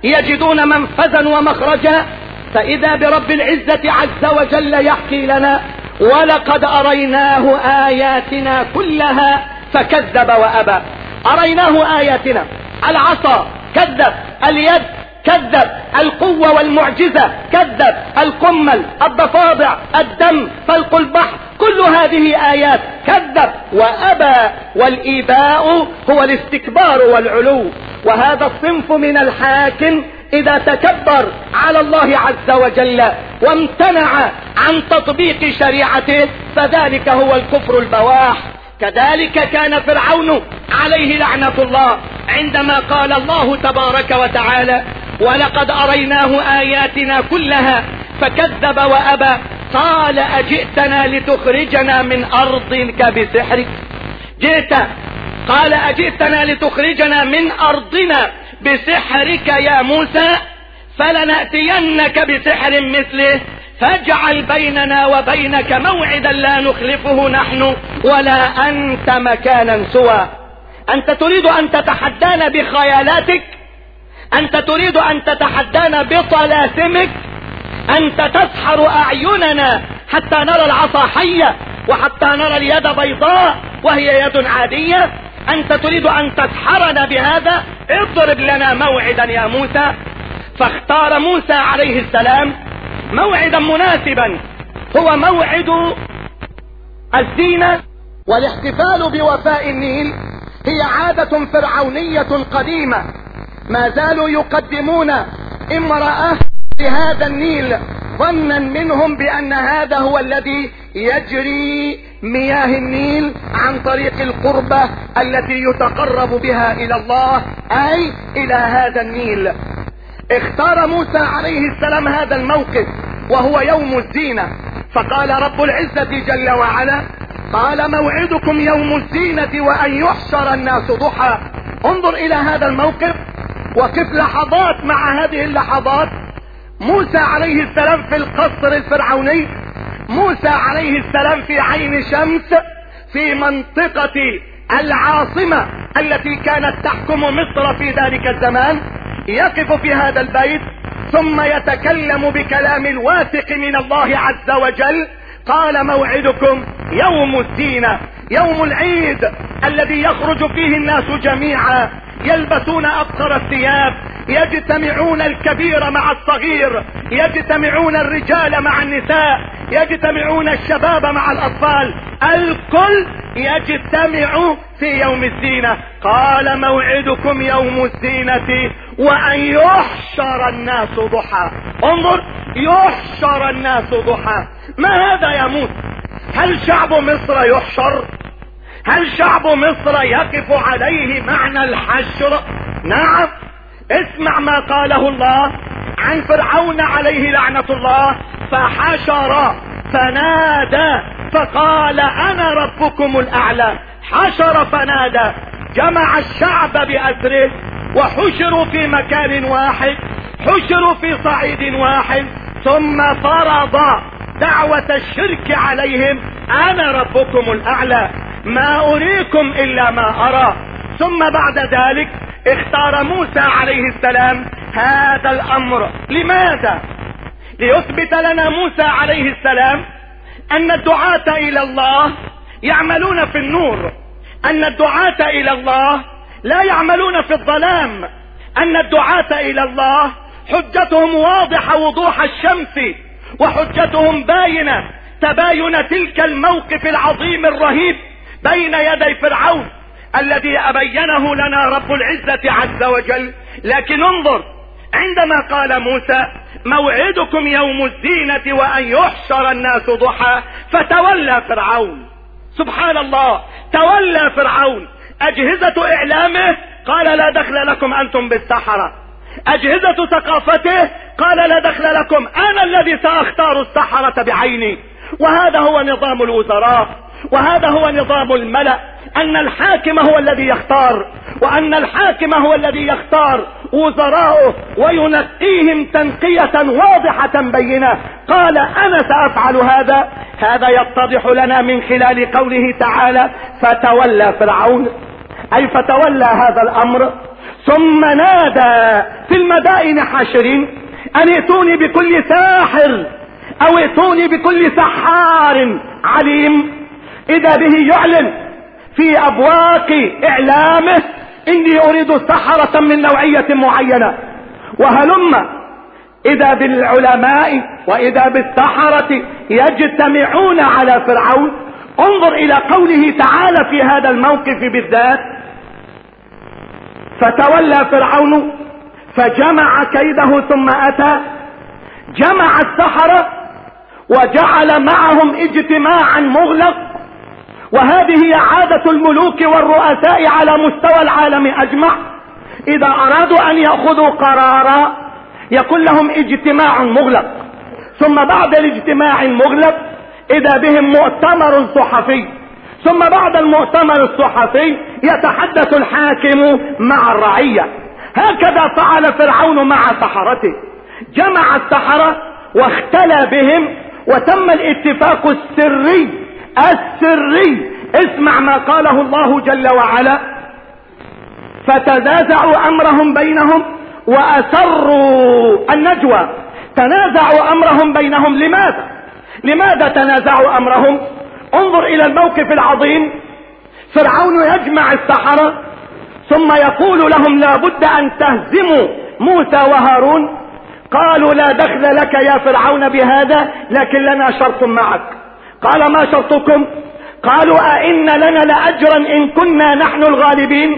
يجدون منفذا ومخرجا فإذا برب العزة عز وجل يحكي لنا ولقد أريناه آياتنا كلها فكذب وأبى. أريناه آياتنا. العصا كذب. اليد كذب القوة والمعجزة كذب القمل الضفادع الدم فلق البحر كل هذه آيات كذب. وأبى والإيباء هو الاستكبار والعلو. وهذا الصنف من الحاكم إذا تكبر على الله عز وجل وامتنع عن تطبيق شريعته فذلك هو الكفر البواح. كذلك كان فرعون عليه لعنة الله عندما قال الله تبارك وتعالى ولقد أريناه آياتنا كلها فكذب وأبى قال أجئتنا لتخرجنا من أرضك بسحرك جئت قال أجئتنا لتخرجنا من أرضنا بسحرك يا موسى فلنأتينك بسحر مثله فاجعل بيننا وبينك موعدا لا نخلفه نحن ولا أنت مكانا سوى. أنت تريد أن تتحدانا بخيالاتك؟ أنت تريد أن تتحدانا بطلاسمك أنت تسحر أعيننا حتى نرى العصا حية وحتى نرى اليد بيضاء وهي يد عادية؟ أنت تريد أن تسحرنا بهذا؟ اضرب لنا موعدا يا موسى. فاختار موسى عليه السلام موعدا مناسبا. هو موعد الزينة والاحتفال بوفاء النيل. هي عادة فرعونية قديمة. ما زالوا يقدمون امرأة لهذا النيل ظنا منهم بأن هذا هو الذي يجري مياه النيل عن طريق القربة التي يتقرب بها إلى الله أي إلى هذا النيل. اختار موسى عليه السلام هذا الموقف وهو يوم الزينة. فقال رب العزة جل وعلا قال موعدكم يوم الزينة وأن يحشر الناس ضحى. انظر إلى هذا الموقف وقف لحظات مع هذه اللحظات. موسى عليه السلام في القصر الفرعوني موسى عليه السلام في عين شمس في منطقة العاصمة التي كانت تحكم مصر في ذلك الزمان. يقف في هذا البيت ثم يتكلم بكلام الواثق من الله عز وجل. قال موعدكم يوم الزينة يوم العيد الذي يخرج فيه الناس جميعا يلبسون أبصر الثياب يجتمعون الكبير مع الصغير يجتمعون الرجال مع النساء يجتمعون الشباب مع الأطفال. الكل يجتمع في يوم الزينة. قال موعدكم يوم الزينة وأن يحشر الناس ضحى. انظر يحشر الناس ضحى. ما هذا يا موسى؟ هل شعب مصر يحشر؟ هل شعب مصر يقف عليه معنى الحشر؟ نعم. اسمع ما قاله الله عن فرعون عليه لعنة الله فحشر فنادى فقال أنا ربكم الأعلى. حشر فنادى جمع الشعب بأسره وحشروا في مكان واحد حشروا في صعيد واحد ثم فرض دعوة الشرك عليهم أنا ربكم الأعلى. ما أريكم إلا ما أرى. ثم بعد ذلك اختار موسى عليه السلام هذا الأمر. لماذا؟ ليثبت لنا موسى عليه السلام أن الدعاة إلى الله يعملون في النور أن الدعاة إلى الله لا يعملون في الظلام أن الدعاة إلى الله حجتهم واضحة وضوح الشمس وحجتهم باينة تباين تلك الموقف العظيم الرهيب بين يدي فرعون. الذي أبينه لنا رب العزة عز وجل. لكن انظر عندما قال موسى موعدكم يوم الزينة وأن يحشر الناس ضحى فتولى فرعون. سبحان الله تولى فرعون. أجهزة إعلامه قال لا دخل لكم أنتم بالسحرة. أجهزة ثقافته قال لا دخل لكم أنا الذي سأختار السحرة بعيني. وهذا هو نظام الوزراء وهذا هو نظام الملأ. أن الحاكم هو الذي يختار وأن الحاكم هو الذي يختار. وزراؤه وينقيهم تنقية واضحة بينة. قال أنا سأفعل هذا؟ هذا يتضح لنا من خلال قوله تعالى فتولى فرعون. أي فتولى هذا الأمر. ثم نادى في المدائن حاشرين أن ائتوني بكل ساحر أو ائتوني بكل سحار عليم. إذا به يعلن في أبواق إعلامه إني أريد سحرة من نوعية معينة. وهلم إذا بالعلماء وإذا بالسحرة يجتمعون على فرعون. انظر إلى قوله تعالى في هذا الموقف بالذات. فتولى فرعون فجمع كيده ثم أتى. جمع السحرة وجعل معهم اجتماعا مغلق. وهذه عادة الملوك والرؤساء على مستوى العالم أجمع. إذا أرادوا أن يأخذوا قرارا يكون لهم اجتماع مغلق. ثم بعد الاجتماع المغلق إذا بهم مؤتمر صحفي. ثم بعد المؤتمر الصحفي يتحدث الحاكم مع الرعية. هكذا فعل فرعون مع سحرته. جمع السحرة واختلى بهم وتم الاتفاق السري. السري. اسمع ما قاله الله جل وعلا. فتنازعوا أمرهم بينهم وأسروا النجوى. تنازعوا أمرهم بينهم. لماذا؟ لماذا تنازعوا أمرهم؟ انظر إلى الموقف العظيم. فرعون يجمع السحرة ثم يقول لهم لا بد أن تهزموا موسى وهارون. قالوا لا دخل لك يا فرعون بهذا لكن لنا شرط معك. قال ما شرطكم؟ قالوا أئن لنا لأجرا إن كنا نحن الغالبين.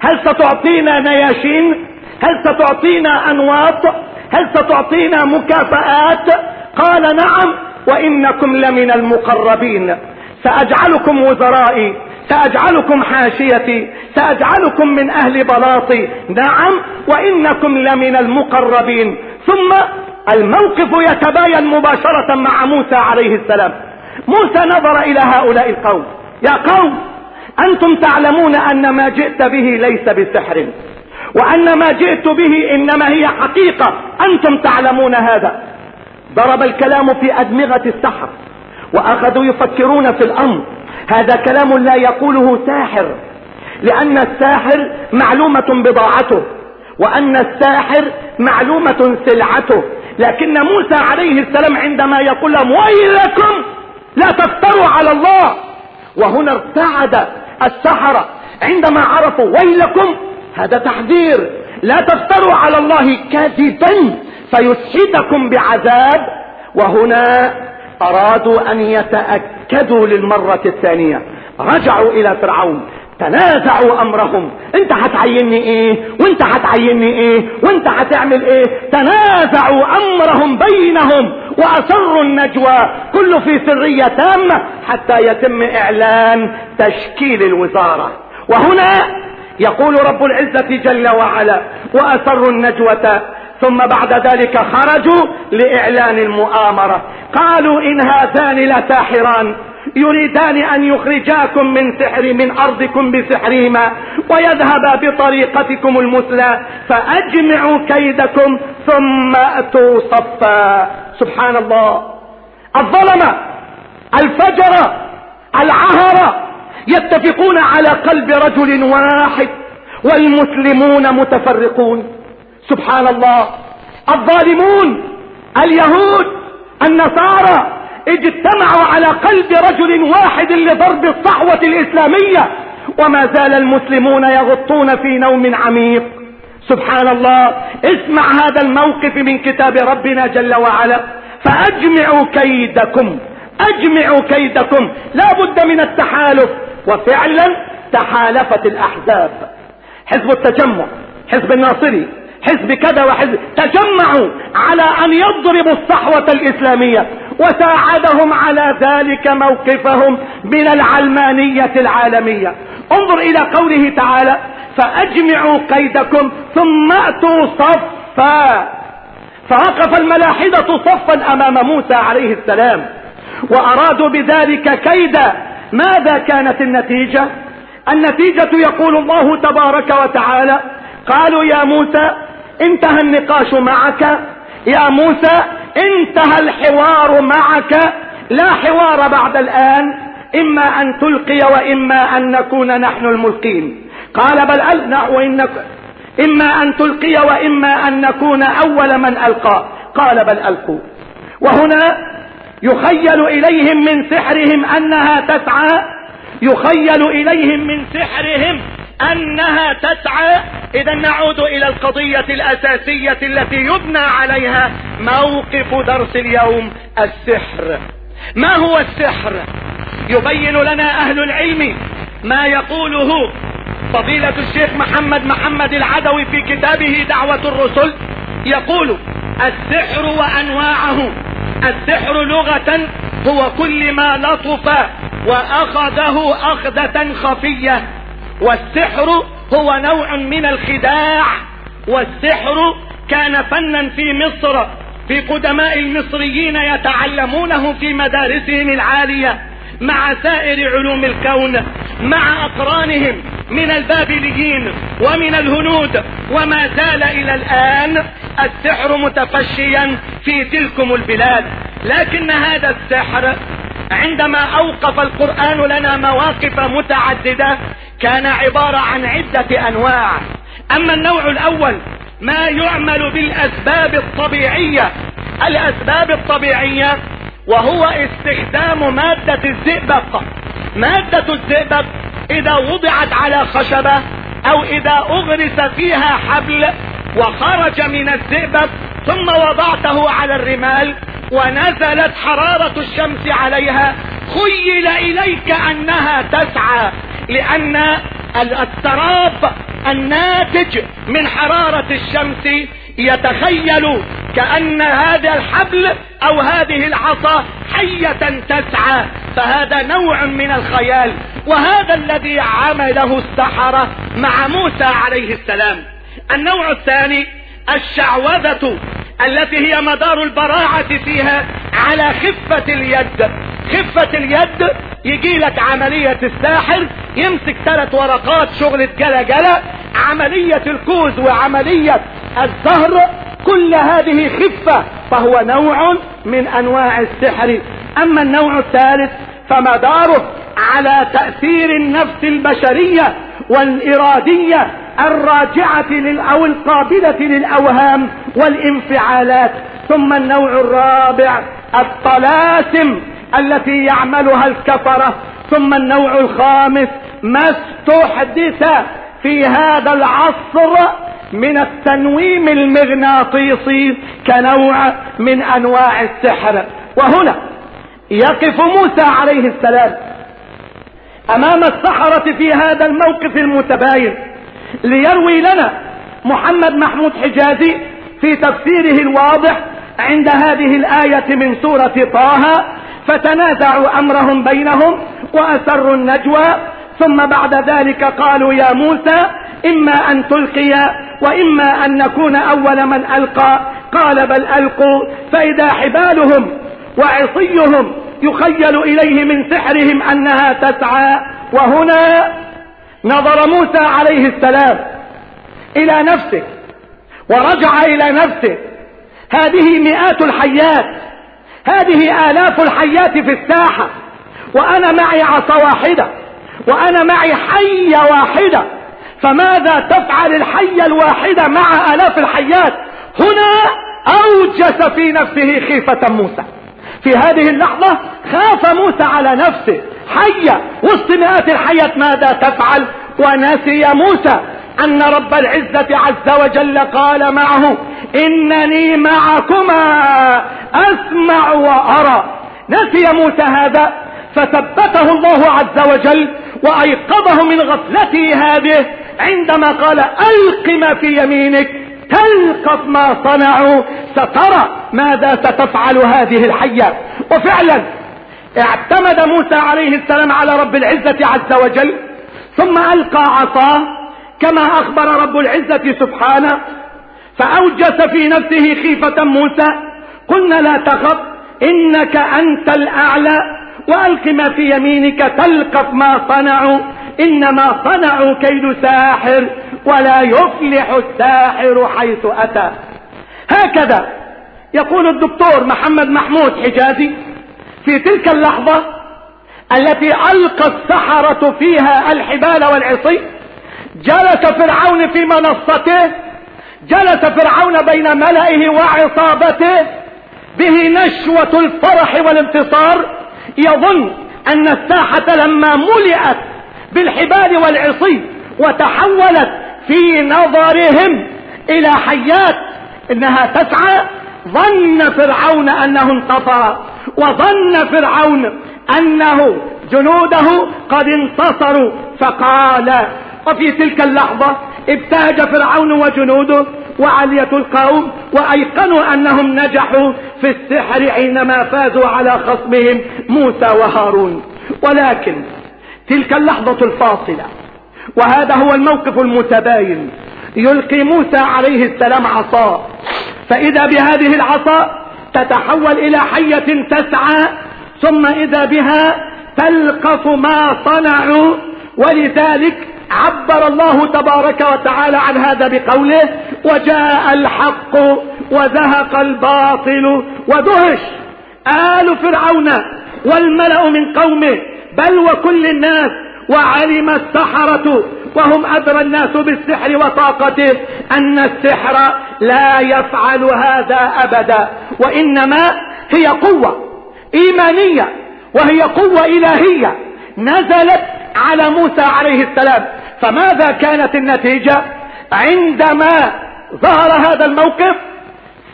هل ستعطينا نياشين؟ هل ستعطينا أنواط؟ هل ستعطينا مكافآت؟ قال نعم وإنكم لمن المقربين. سأجعلكم وزرائي سأجعلكم حاشيتي سأجعلكم من أهل بلاطي. نعم وإنكم لمن المقربين. ثم الموقف يتباين مباشرة مع موسى عليه السلام. موسى نظر إلى هؤلاء القوم. يا قوم أنتم تعلمون أن ما جئت به ليس بسحر وأن ما جئت به إنما هي حقيقة. أنتم تعلمون هذا. ضرب الكلام في أدمغة السحر وأخذوا يفكرون في الأمر. هذا كلام لا يقوله ساحر لأن الساحر معلومة بضاعته وأن الساحر معلومة سلعته. لكن موسى عليه السلام عندما يقول لهم ويلكم لا تفتروا على الله. وهنا ارتعد السحرة. عندما عرفوا ويلكم هذا تحذير. لا تفتروا على الله كذبا فيسحتكم بعذاب. وهنا أرادوا أن يتأكدوا للمرة الثانية. رجعوا إلى فرعون. تنازعوا أمرهم. انت هتعيني إيه؟ وانت هتعيني إيه؟ وانت هتعمل إيه؟ تنازعوا أمرهم بينهم واسروا النجوى. كله في سرية تامة حتى يتم إعلان تشكيل الوزارة. وهنا يقول رب العزة جل وعلا واسروا النجوة. ثم بعد ذلك خرجوا لإعلان المؤامرة. قالوا إن هذان لساحران. يريدان أن يخرجاكم من سحر من أرضكم بسحرهما ويذهبا بطريقتكم المثلى فأجمعوا كيدكم ثم أتوا صفا. سبحان الله. الظلمة الفجر العهر يتفقون على قلب رجل واحد والمسلمون متفرقون. سبحان الله. الظالمون اليهود النصارى اجتمعوا على قلب رجل واحد لضرب الصحوة الإسلامية. وما زال المسلمون يغطون في نوم عميق. سبحان الله. اسمع هذا الموقف من كتاب ربنا جل وعلا. فأجمعوا كيدكم. أجمعوا كيدكم. لا بد من التحالف. وفعلا تحالفت الأحزاب. حزب التجمع. حزب الناصري. حزب كذا وحزب تجمعوا على أن يضربوا الصحوة الإسلامية وساعدهم على ذلك موقفهم من العلمانية العالمية. انظر إلى قوله تعالى فأجمعوا كيدكم ثم أتوا صفا. فوقف الملاحدة صفا أمام موسى عليه السلام وأرادوا بذلك كيدا. ماذا كانت النتيجة؟ النتيجة يقول الله تبارك وتعالى قالوا يا موسى انتهى النقاش معك. يا موسى انتهى الحوار معك. لا حوار بعد الآن إما أن تلقي وإما أن نكون نحن الملقين. قال بل ألنا وإنك إما أن تلقي وإما أن نكون أول من ألقى. قال بل ألقوا. وهنا يخيل إليهم من سحرهم أنها تسعى. يخيل إليهم من سحرهم أنها تسعى إذا نعود إلى القضية الأساسية التي يبنى عليها موقف درس اليوم السحر. ما هو السحر؟ يبين لنا أهل العلم ما يقوله فضيلة الشيخ محمد محمد العدوي في كتابه دعوة الرسل. يقول السحر وأنواعه. السحر لغة هو كل ما لطف وأخذه أخذة خفية. والسحر هو نوع من الخداع. والسحر كان فنا في مصر. في قدماء المصريين يتعلمونه في مدارسهم العالية مع سائر علوم الكون مع أقرانهم من البابليين ومن الهنود. وما زال إلى الآن السحر متفشيا في تلكم البلاد. لكن هذا السحر عندما أوقف القرآن لنا مواقف متعددة كان عبارة عن عدة أنواع. أما النوع الأول ما يعمل بالأسباب الطبيعية. الأسباب الطبيعية وهو استخدام مادة الزئبق. مادة الزئبق إذا وضعت على خشبة أو إذا أغرس فيها حبل وخرج من الزئبق ثم وضعته على الرمال ونزلت حرارة الشمس عليها خيل إليك أنها تسعى. لأن السراب الناتج من حرارة الشمس يتخيل كأن هذا الحبل أو هذه العصا حية تسعى فهذا نوع من الخيال. وهذا الذي عمله السحرة مع موسى عليه السلام. النوع الثاني الشعوذة. التي هي مدار البراعة فيها على خفة اليد. خفة اليد يجي لك عملية الساحر يمسك ثلاث ورقات شغلة جلا جلا عملية الكوز وعملية الزهر كل هذه خفة فهو نوع من أنواع السحر. أما النوع الثالث فمداره على تأثير النفس البشرية والإرادية الراجعة أو القابلة للأوهام والانفعالات ثم النوع الرابع الطلاسم التي يعملها الكفرة ثم النوع الخامس ما استحدث في هذا العصر من التنويم المغناطيسي كنوع من أنواع السحر. وهنا يقف موسى عليه السلام أمام السحرة في هذا الموقف المتباين. ليروي لنا محمد محمود حجازي في تفسيره الواضح عند هذه الآية من سورة طه فتنازعوا أمرهم بينهم وأسروا النجوى. ثم بعد ذلك قالوا يا موسى إما أن تلقي وإما أن نكون أول من ألقى. قال بل ألقوا فإذا حبالهم وعصيهم يخيل إليه من سحرهم أنها تسعى. وهنا نظر موسى عليه السلام إلى نفسه ورجع إلى نفسه. هذه مئات الحيات هذه آلاف الحيات في الساحة وأنا معي عصا واحدة وأنا معي حية واحدة. فماذا تفعل الحية الواحدة مع آلاف الحيات؟ هنا أوجس في نفسه خيفة موسى. في هذه اللحظة خاف موسى على نفسه. حية وسط مئات الحيات ماذا تفعل؟ ونسي موسى أن رب العزة عز وجل قال معه إنني معكما أسمع وأرى. نسي موسى هذا فثبته الله عز وجل وأيقظه من غفلته هذه عندما قال ألق ما في يمينك. تلقف ما صنعوا سترى ماذا ستفعل هذه الحية. وفعلا اعتمد موسى عليه السلام على رب العزة عز وجل ثم ألقى عصاه كما أخبر رب العزة سبحانه فأوجس في نفسه خيفة موسى قلنا لا تخف إنك أنت الأعلى وألق ما في يمينك تلقف ما صنعوا إنما صنعوا كيد ساحر. ولا يفلح الساحر حيث أتى. هكذا يقول الدكتور محمد محمود حجازي في تلك اللحظة التي ألقى السحرة فيها الحبال والعصي جلس فرعون في منصته جلس فرعون بين ملئه وعصابته به نشوة الفرح والانتصار. يظن أن الساحة لما ملئت بالحبال والعصي وتحولت في نظرهم إلى حيات إنها تسعى. ظن فرعون أنه انتصر وظن فرعون أنه جنوده قد انتصروا فقال وفي تلك اللحظة ابتهج فرعون وجنوده وعلية القوم وأيقنوا أنهم نجحوا في السحر حينما فازوا على خصمهم موسى وهارون. ولكن تلك اللحظة الفاصلة وهذا هو الموقف المتباين. يلقي موسى عليه السلام عصاه فإذا بهذه العصا تتحول إلى حية تسعى ثم إذا بها تلقف ما صنعوا. ولذلك عبر الله تبارك وتعالى عن هذا بقوله وجاء الحق وزهق الباطل ودهش. آل فرعون والملأ من قومه بل وكل الناس وعلم السحرة وهم أدرى الناس بالسحر وطاقته أن السحر لا يفعل هذا أبدا وإنما هي قوة إيمانية وهي قوة إلهية نزلت على موسى عليه السلام. فماذا كانت النتيجة؟ عندما ظهر هذا الموقف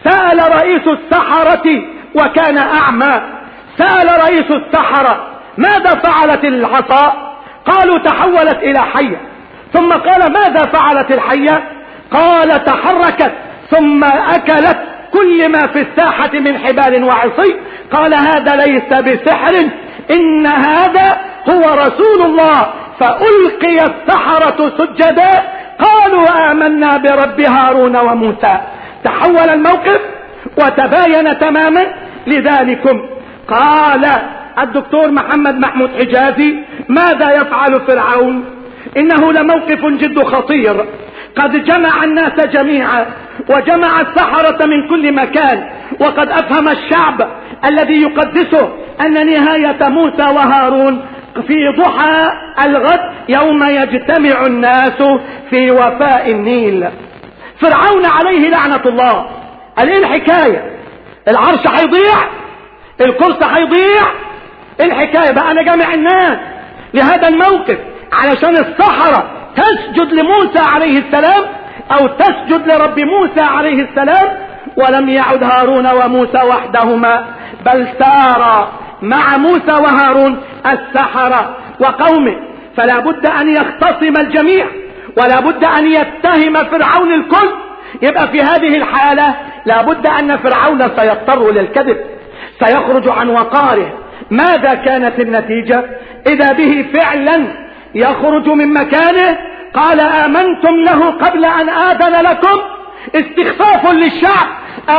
سأل رئيس السحرة وكان أعمى سأل رئيس السحرة ماذا فعلت العصا؟ قالوا تحولت إلى حية. ثم قال ماذا فعلت الحية؟ قال تحركت ثم أكلت كل ما في الساحة من حبال وعصي. قال هذا ليس بسحر إن هذا هو رسول الله. فألقي السحرة سجدا. قالوا آمنا برب هارون وموسى. تحول الموقف وتباين تماما لذلكم. قال الدكتور محمد محمود حجازي ماذا يفعل فرعون؟ إنه لموقف جد خطير. قد جمع الناس جميعا وجمع السحرة من كل مكان وقد أفهم الشعب الذي يقدسه أن نهاية موسى وهارون في ضحى الغد يوم يجتمع الناس في وفاء النيل. فرعون عليه لعنة الله. قال إيه الحكاية؟ العرش هيضيع الكرسي هيضيع الحكاية بقى أنا جامع الناس لهذا الموقف علشان الصحراء تسجد لموسى عليه السلام أو تسجد لرب موسى عليه السلام ولم يعد هارون وموسى وحدهما بل سار مع موسى وهارون السحرة وقومه. فلا بد أن يختصم الجميع ولا بد أن يتهم فرعون الكل. يبقى في هذه الحالة لا بد أن فرعون سيضطر للكذب سيخرج عن وقاره. ماذا كانت النتيجة؟ إذا به فعلا يخرج من مكانه قال آمنتم له قبل أن آذن لكم؟ استخفاف للشعب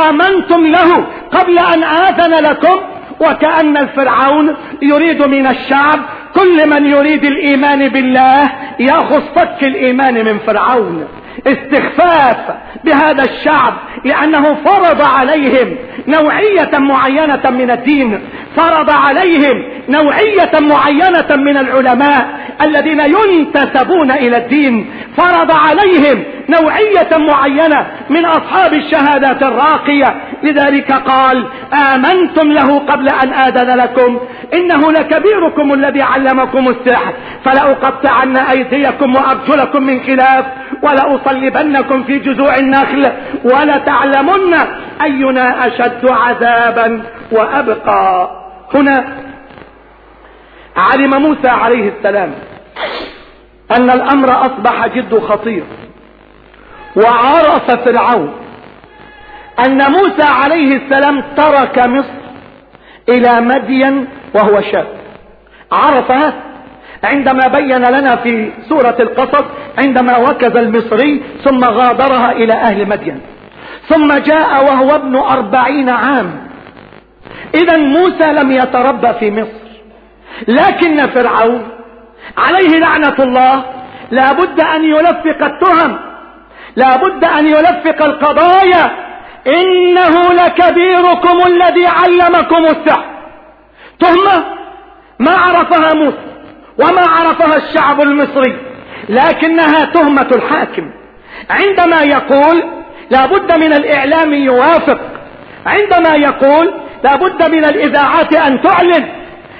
آمنتم له قبل أن آذن لكم؟ وكأن الفرعون يريد من الشعب كل من يريد الإيمان بالله ياخذ فك الإيمان من فرعون. استخفاف بهذا الشعب لأنه فرض عليهم نوعية معينة من الدين فرض عليهم نوعية معينة من العلماء الذين ينتسبون إلى الدين فرض عليهم نوعية معينة من أصحاب الشهادات الراقية. لذلك قال آمنتم له قبل أن آذن لكم انه لكبيركم الذي علمكم السحر فلأقطعن أيديكم وأرجلكم من خلاف ولأصلبنكم في جذوع النخل ولتعلمن أينا أشد عذابا وأبقى. هنا علم موسى عليه السلام أن الأمر أصبح جد خطير وعرف فرعون أن موسى عليه السلام ترك مصر إلى مدين وهو شاب. عرف عندما بين لنا في سورة القصص عندما وكز المصري ثم غادرها إلى أهل مدين. ثم جاء وهو ابن أربعين عام. إذا موسى لم يتربى في مصر. لكن فرعون عليه لعنة الله لابد أن يلفق التهم. لابد أن يلفق القضايا. إنه لكبيركم الذي علمكم السحر. تهمة ما عرفها موسى. وما عرفها الشعب المصري لكنها تهمة الحاكم. عندما يقول لابد من الإعلام يوافق عندما يقول لابد من الإذاعات أن تعلن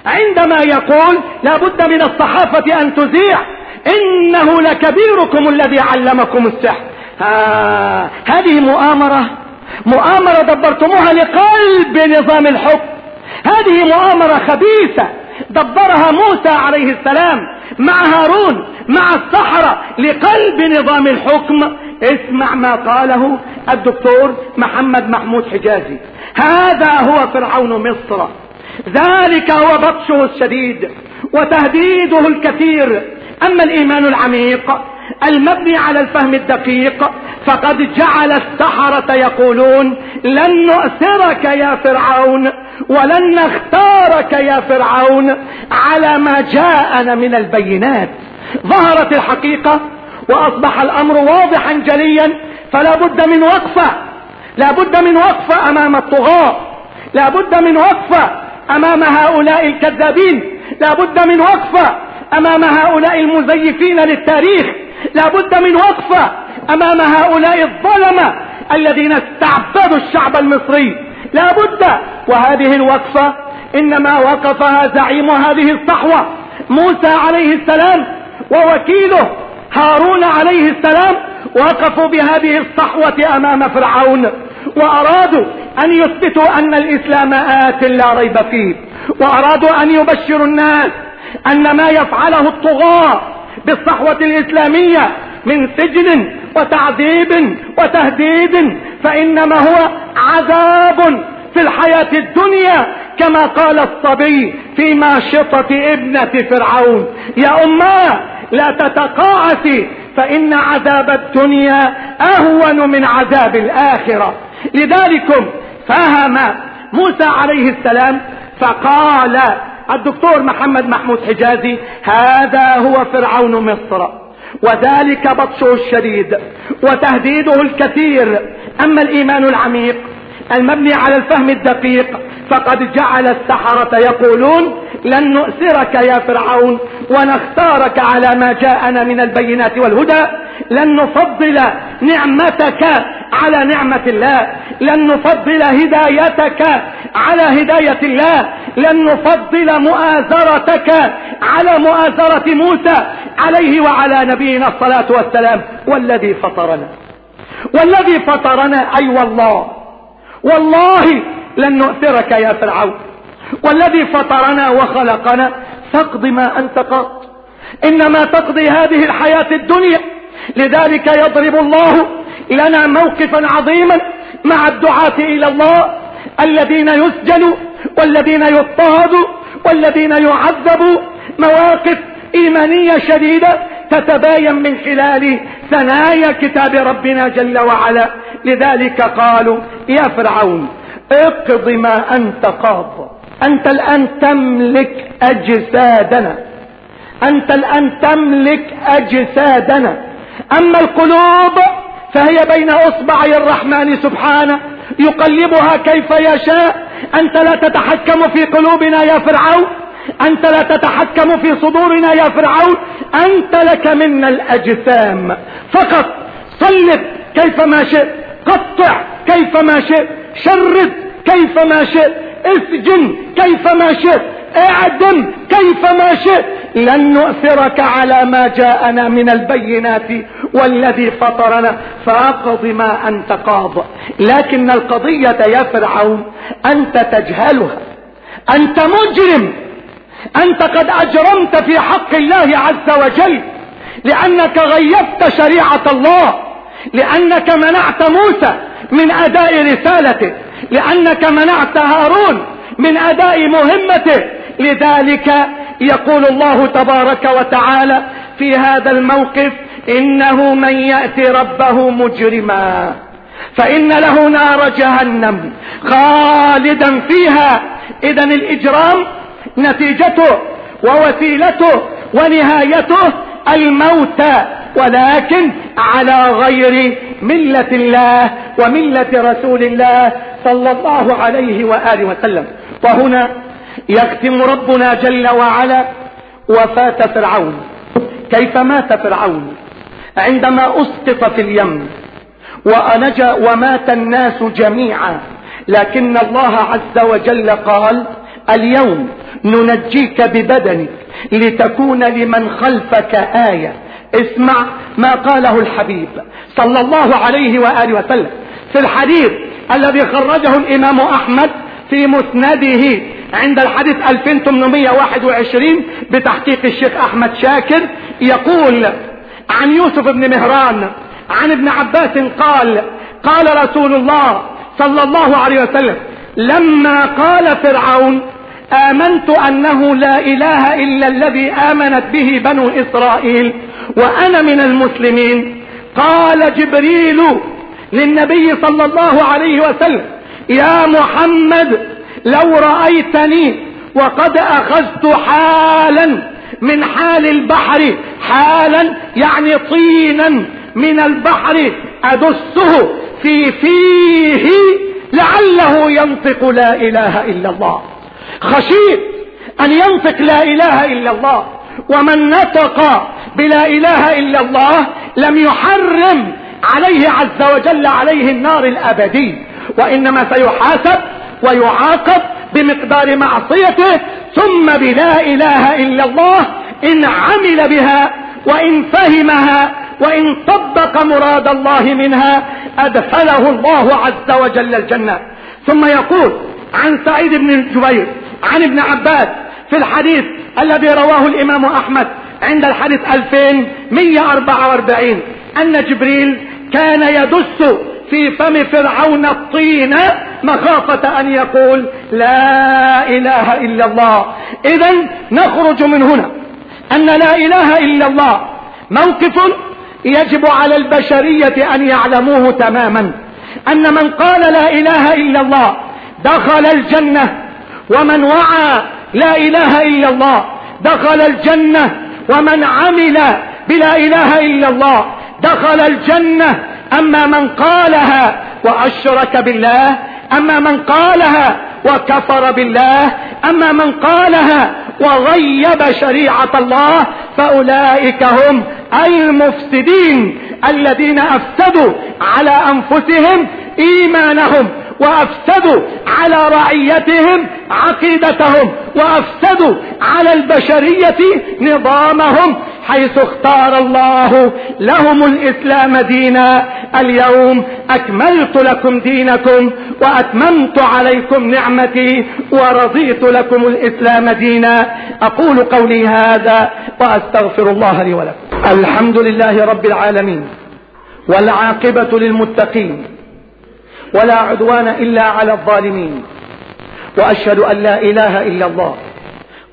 عندما يقول لابد من الصحافة أن تذيع إنه لكبيركم الذي علمكم السحر. ها هذه مؤامرة مؤامرة دبرتموها لقلب نظام الحكم هذه مؤامرة خبيثة. دبرها موسى عليه السلام مع هارون مع السحرة لقلب نظام الحكم. اسمع ما قاله الدكتور محمد محمود حجازي. هذا هو فرعون مصر. ذلك هو بطشه الشديد وتهديده الكثير. أما الإيمان العميق المبني على الفهم الدقيق فقد جعل السحرة يقولون لن نؤثرك يا فرعون. ولن نختارك يا فرعون على ما جاءنا من البينات. ظهرت الحقيقة وأصبح الأمر واضحا جليا فلا بد من وقفة. لا بد من وقفة أمام الطغاة. لا بد من وقفة أمام هؤلاء الكذابين. لا بد من وقفة أمام هؤلاء المزيفين للتاريخ. لا بد من وقفة أمام هؤلاء الظلمة الذين استعبدوا الشعب المصري. لا بد وهذه الوقفة إنما وقفها زعيم هذه الصحوة موسى عليه السلام ووكيله هارون عليه السلام وقفوا بهذه الصحوة أمام فرعون وأرادوا أن يثبتوا أن الإسلام آت لا ريب فيه وأرادوا أن يبشروا الناس أن ما يفعله الطغاة بالصحوة الإسلامية من سجن وتعذيب وتهديد فإنما هو عذاب في الحياة الدنيا كما قال الصبي في ماشطة ابنة فرعون. يا أماه لا تتقاعسي فإن عذاب الدنيا أهون من عذاب الآخرة. لذلك فهم موسى عليه السلام فقال الدكتور محمد محمود حجازي هذا هو فرعون مصر. وذلك بطشه الشديد وتهديده الكثير. أما الإيمان العميق المبني على الفهم الدقيق. فقد جعل السحرة يقولون لن نؤثرك يا فرعون ونختارك على ما جاءنا من البينات والهدى. لن نفضل نعمتك على نعمة الله. لن نفضل هدايتك على هداية الله. لن نفضل مؤازرتك على مؤازرة موسى عليه وعلى نبينا الصلاة والسلام والذي فطرنا. والذي فطرنا أي أيوة والله! والله لن نؤثرك يا فرعون. والذي فطرنا وخلقنا فاقض ما أنت قاض. إنما تقضي هذه الحياة الدنيا. لذلك يضرب الله لنا موقفا عظيما مع الدعاة إلى الله الذين يسجنوا والذين يضطهدوا والذين يعذبوا مواقف إيمانية شديدة تتباين من خلال ثنايا كتاب ربنا جل وعلا. لذلك قالوا يا فرعون اقض ما أنت قاض. أنت الآن تملك أجسادنا. أنت الآن تملك أجسادنا. أما القلوب فهي بين أصبعي الرحمن سبحانه. يقلبها كيف يشاء. أنت لا تتحكم في قلوبنا يا فرعون. أنت لا تتحكم في صدورنا يا فرعون. أنت لك منا الأجسام. فقط صلب كيفما شئت. قطع كيفما شئت. شرد كيفما شئت. اسجن كيفما شئت. اعدم كيفما شئت. لن نؤثرك على ما جاءنا من البينات والذي فطرنا. فاقض ما أنت قاض. لكن القضية يا فرعون أنت تجهلها. أنت مجرم. أنت قد أجرمت في حق الله عز وجل لأنك غيبت شريعة الله لأنك منعت موسى من أداء رسالته لأنك منعت هارون من أداء مهمته. لذلك يقول الله تبارك وتعالى في هذا الموقف إنه من يأتي ربه مجرما فإن له نار جهنم خالدا فيها. اذا الإجرام نتيجته ووسيلته ونهايته الموت ولكن على غير ملة الله وملة رسول الله صلى الله عليه وآله وسلم. وهنا يختم ربنا جل وعلا وفاة فرعون. كيف مات فرعون؟ عندما اسقط في اليم وأنجى ومات الناس جميعا لكن الله عز وجل قال اليوم ننجيك ببدنك لتكون لمن خلفك آية. اسمع ما قاله الحبيب صلى الله عليه وآله وسلم في الحديث الذي خرجه الإمام أحمد في مسنده عند الحديث 2821 بتحقيق الشيخ أحمد شاكر يقول عن يوسف بن مهران عن ابن عباس قال قال رسول الله صلى الله عليه وسلم لما قال فرعون آمنت أنه لا إله إلا الذي آمنت به بنو إسرائيل وأنا من المسلمين. قال جبريل للنبي صلى الله عليه وسلم يا محمد لو رأيتني وقد أخذت حالا من حال البحر حالا يعني طينا من البحر أدسه في فيه لعله ينطق لا إله إلا الله. خشيت أن ينطق لا إله إلا الله ومن نطق بلا إله إلا الله لم يحرم عليه عز وجل عليه النار الأبدي وإنما سيحاسب ويعاقب بمقدار معصيته ثم بلا إله إلا الله إن عمل بها وإن فهمها وإن طبق مراد الله منها أدخله الله عز وجل الجنة. ثم يقول عن سعيد بن جبير عن ابن عباس في الحديث الذي رواه الإمام أحمد عند الحديث 2144 أن جبريل كان يدس في فم فرعون الطين مخافة أن يقول لا إله إلا الله. إذا نخرج من هنا أن لا إله إلا الله موقف يجب على البشرية أن يعلموه تماما. أن من قال لا إله إلا الله دخل الجنة ومن وعى لا إله إلا الله دخل الجنة ومن عمل بلا إله إلا الله دخل الجنة أما من قالها وأشرك بالله أما من قالها وكفر بالله أما من قالها وغيب شريعة الله فأولئك هم المفسدين الذين أفسدوا على أنفسهم إيمانهم وأفسدوا على رعيتهم عقيدتهم وأفسدوا على البشرية نظامهم حيث اختار الله لهم الإسلام دينا. اليوم أكملت لكم دينكم وأتممت عليكم نعمتي ورضيت لكم الإسلام دينا. أقول قولي هذا وأستغفر الله لي ولكم. الحمد لله رب العالمين والعاقبة للمتقين. ولا عدوان إلا على الظالمين. وأشهد أن لا إله إلا الله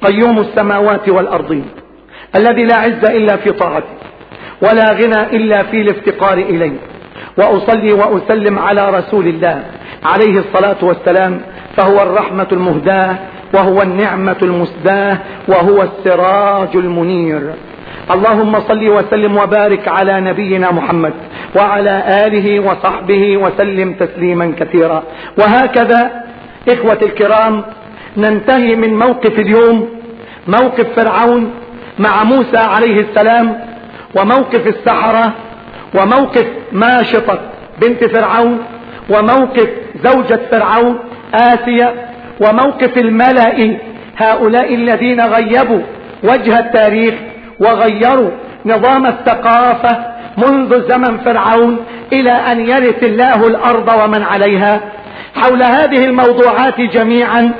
قيوم السماوات والأرضين الذي لا عز إلا في طاعته ولا غنى إلا في الافتقار إليه. وأصلي وأسلم على رسول الله عليه الصلاة والسلام فهو الرحمة المهداة وهو النعمة المسداة وهو السراج المنير. اللهم صل وسلم وبارك على نبينا محمد وعلى آله وصحبه وسلم تسليما كثيرا. وهكذا إخوة الكرام ننتهي من موقف اليوم موقف فرعون مع موسى عليه السلام وموقف السحرة وموقف ماشطة بنت فرعون وموقف زوجة فرعون آسيا وموقف الملأ هؤلاء الذين غيبوا وجه التاريخ وغيروا نظام الثقافة منذ زمن فرعون إلى أن يرث الله الأرض ومن عليها. حول هذه الموضوعات جميعا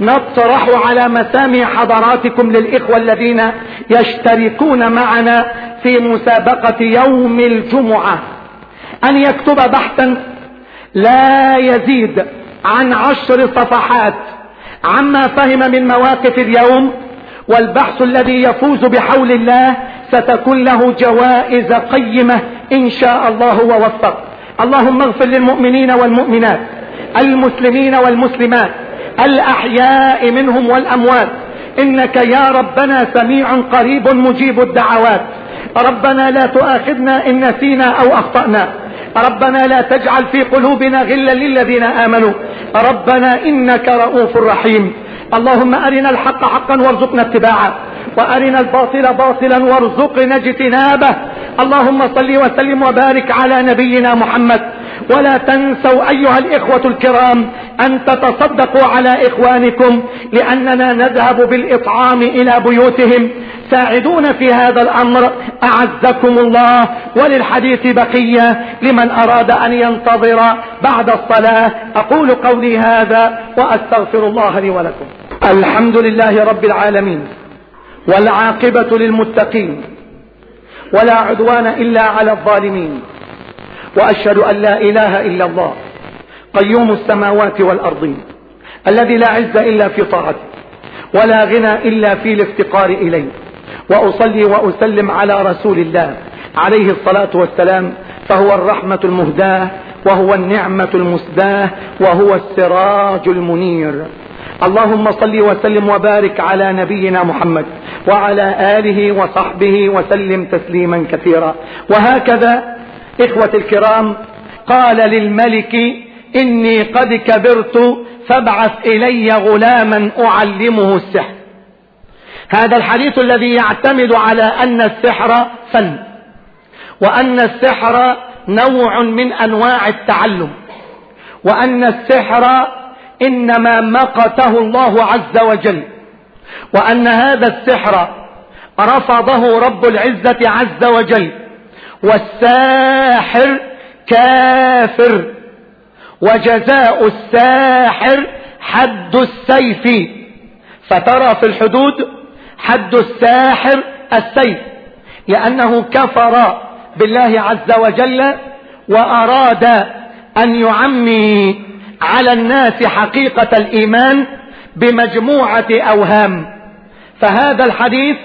نطرح على مسامع حضراتكم للإخوة الذين يشتركون معنا في مسابقة يوم الجمعة. أن يكتب بحثا لا يزيد عن عشر صفحات. عما فهم من مواقف اليوم والبحث الذي يفوز بحول الله ستكون له جوائز قيمة إن شاء الله ووفق. اللهم اغفر للمؤمنين والمؤمنات المسلمين والمسلمات الأحياء منهم والأموات. إنك يا ربنا سميع قريب مجيب الدعوات. ربنا لا تؤاخذنا إن نسينا أو أخطأنا. ربنا لا تجعل في قلوبنا غلا للذين آمنوا. ربنا إنك رؤوف رحيم. اللهم أرنا الحق حقا وارزقنا اتباعه. وأرنا الباطل باطلا وارزقنا اجتنابه. اللهم صل وسلم وبارك على نبينا محمد. ولا تنسوا أيها الإخوة الكرام أن تتصدقوا على إخوانكم لأننا نذهب بالإطعام إلى بيوتهم. ساعدون في هذا الأمر. أعزكم الله. وللحديث بقية. لمن أراد أن ينتظر بعد الصلاة أقول قولي هذا وأستغفر الله لي ولكم. الحمد لله رب العالمين والعاقبة للمتقين ولا عدوان إلا على الظالمين. وأشهد أن لا إله إلا الله قيوم السماوات والأرضين الذي لا عز إلا في طاعته ولا غنى إلا في الافتقار إليه. وأصلي وأسلم على رسول الله عليه الصلاة والسلام فهو الرحمة المهداة وهو النعمة المسداة وهو السراج المنير. اللهم صل وسلم وبارك على نبينا محمد وعلى آله وصحبه وسلم تسليما كثيرا. وهكذا إخوة الكرام قال للملك إني قد كبرت فابعث إلي غلاما أعلمه السحر. هذا الحديث الذي يعتمد على أن السحر فن وأن السحر نوع من أنواع التعلم وأن السحر إنما مقته الله عز وجل وأن هذا السحر رفضه رب العزة عز وجل. والساحر كافر. وجزاء الساحر حد السيف. فترى في الحدود حد الساحر السيف. لأنه كفر بالله عز وجل وأراد أن يعمي على الناس حقيقة الإيمان بمجموعة أوهام. فهذا الحديث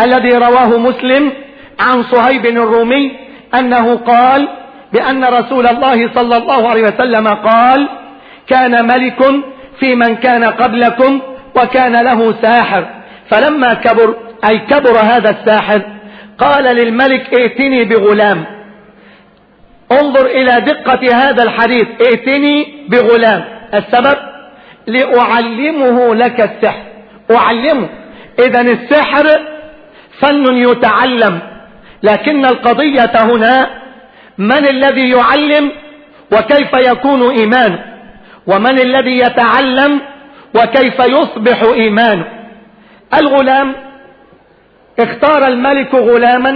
الذي رواه مسلم عن صهيب الرومي أنه قال بأن رسول الله صلى الله عليه وسلم قال كان ملك في من كان قبلكم وكان له ساحر. فلما كبر أي كبر هذا الساحر قال للملك ائتني بغلام. انظر إلى دقة هذا الحديث. ائتني بغلام. السبب؟ لأعلمه لك السحر. أعلمه. إذا السحر فن يتعلم. لكن القضية هنا من الذي يعلم وكيف يكون إيمانه ومن الذي يتعلم وكيف يصبح إيمانه الغلام اختار الملك غلاما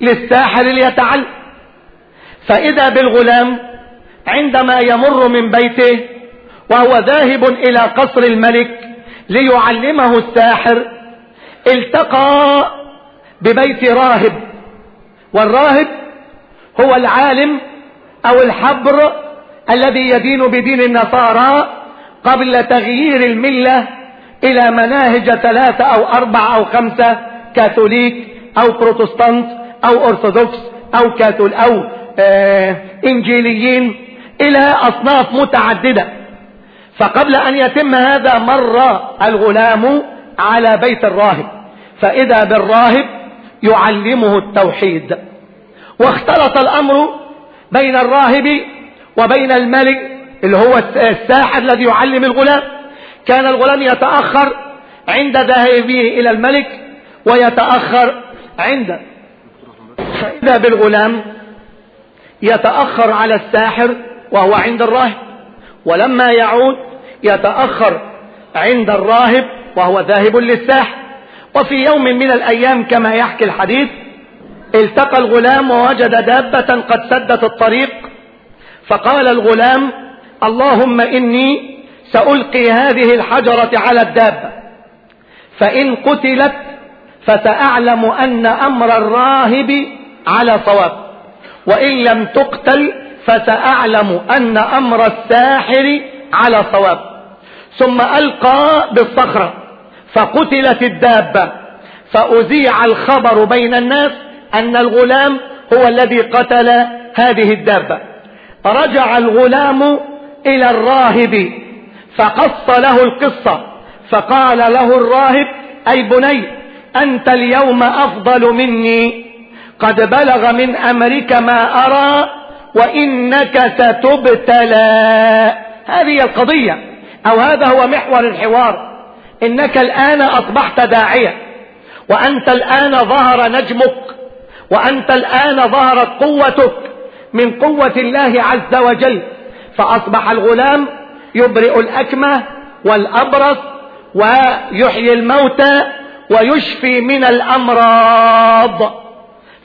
للساحر ليتعلم. فإذا بالغلام عندما يمر من بيته وهو ذاهب إلى قصر الملك ليعلمه الساحر التقى ببيت راهب. والراهب هو العالم أو الحبر الذي يدين بدين النصارى قبل تغيير الملة إلى مناهج ثلاثة أو أربعة أو خمسة كاثوليك أو بروتستانت أو أرثوذكس أو كاثول أو آه إنجيليين إلى أصناف متعددة. فقبل أن يتم هذا مر الغلام على بيت الراهب. فإذا بالراهب يعلمه التوحيد. واختلط الأمر بين الراهب وبين الملك اللي هو الساحر الذي يعلم الغلام. كان الغلام يتأخر عند ذهابه إلى الملك ويتأخر عند فإذا بالغلام يتأخر على الساحر وهو عند الراهب ولما يعود يتأخر عند الراهب وهو ذاهب للساحر. وفي يوم من الأيام كما يحكي الحديث التقى الغلام ووجد دابة قد سدت الطريق فقال الغلام اللهم إني سألقي هذه الحجرة على الدابة فإن قتلت فسأعلم أن أمر الراهب على صواب وإن لم تقتل فسأعلم أن أمر الساحر على صواب ثم ألقى بالصخرة. فقتلت الدابة. فأذيع الخبر بين الناس أن الغلام هو الذي قتل هذه الدابة. رجع الغلام إلى الراهب فقص له القصة. فقال له الراهب أي بني أنت اليوم أفضل مني. قد بلغ من أمرك ما أرى وإنك ستبتلى. هذه القضية أو هذا هو محور الحوار. إنك الآن أصبحت داعية وأنت الآن ظهر نجمك وأنت الآن ظهرت قوتك من قوة الله عز وجل. فأصبح الغلام يبرئ الأكمة والأبرص ويحيي الموتى ويشفي من الأمراض.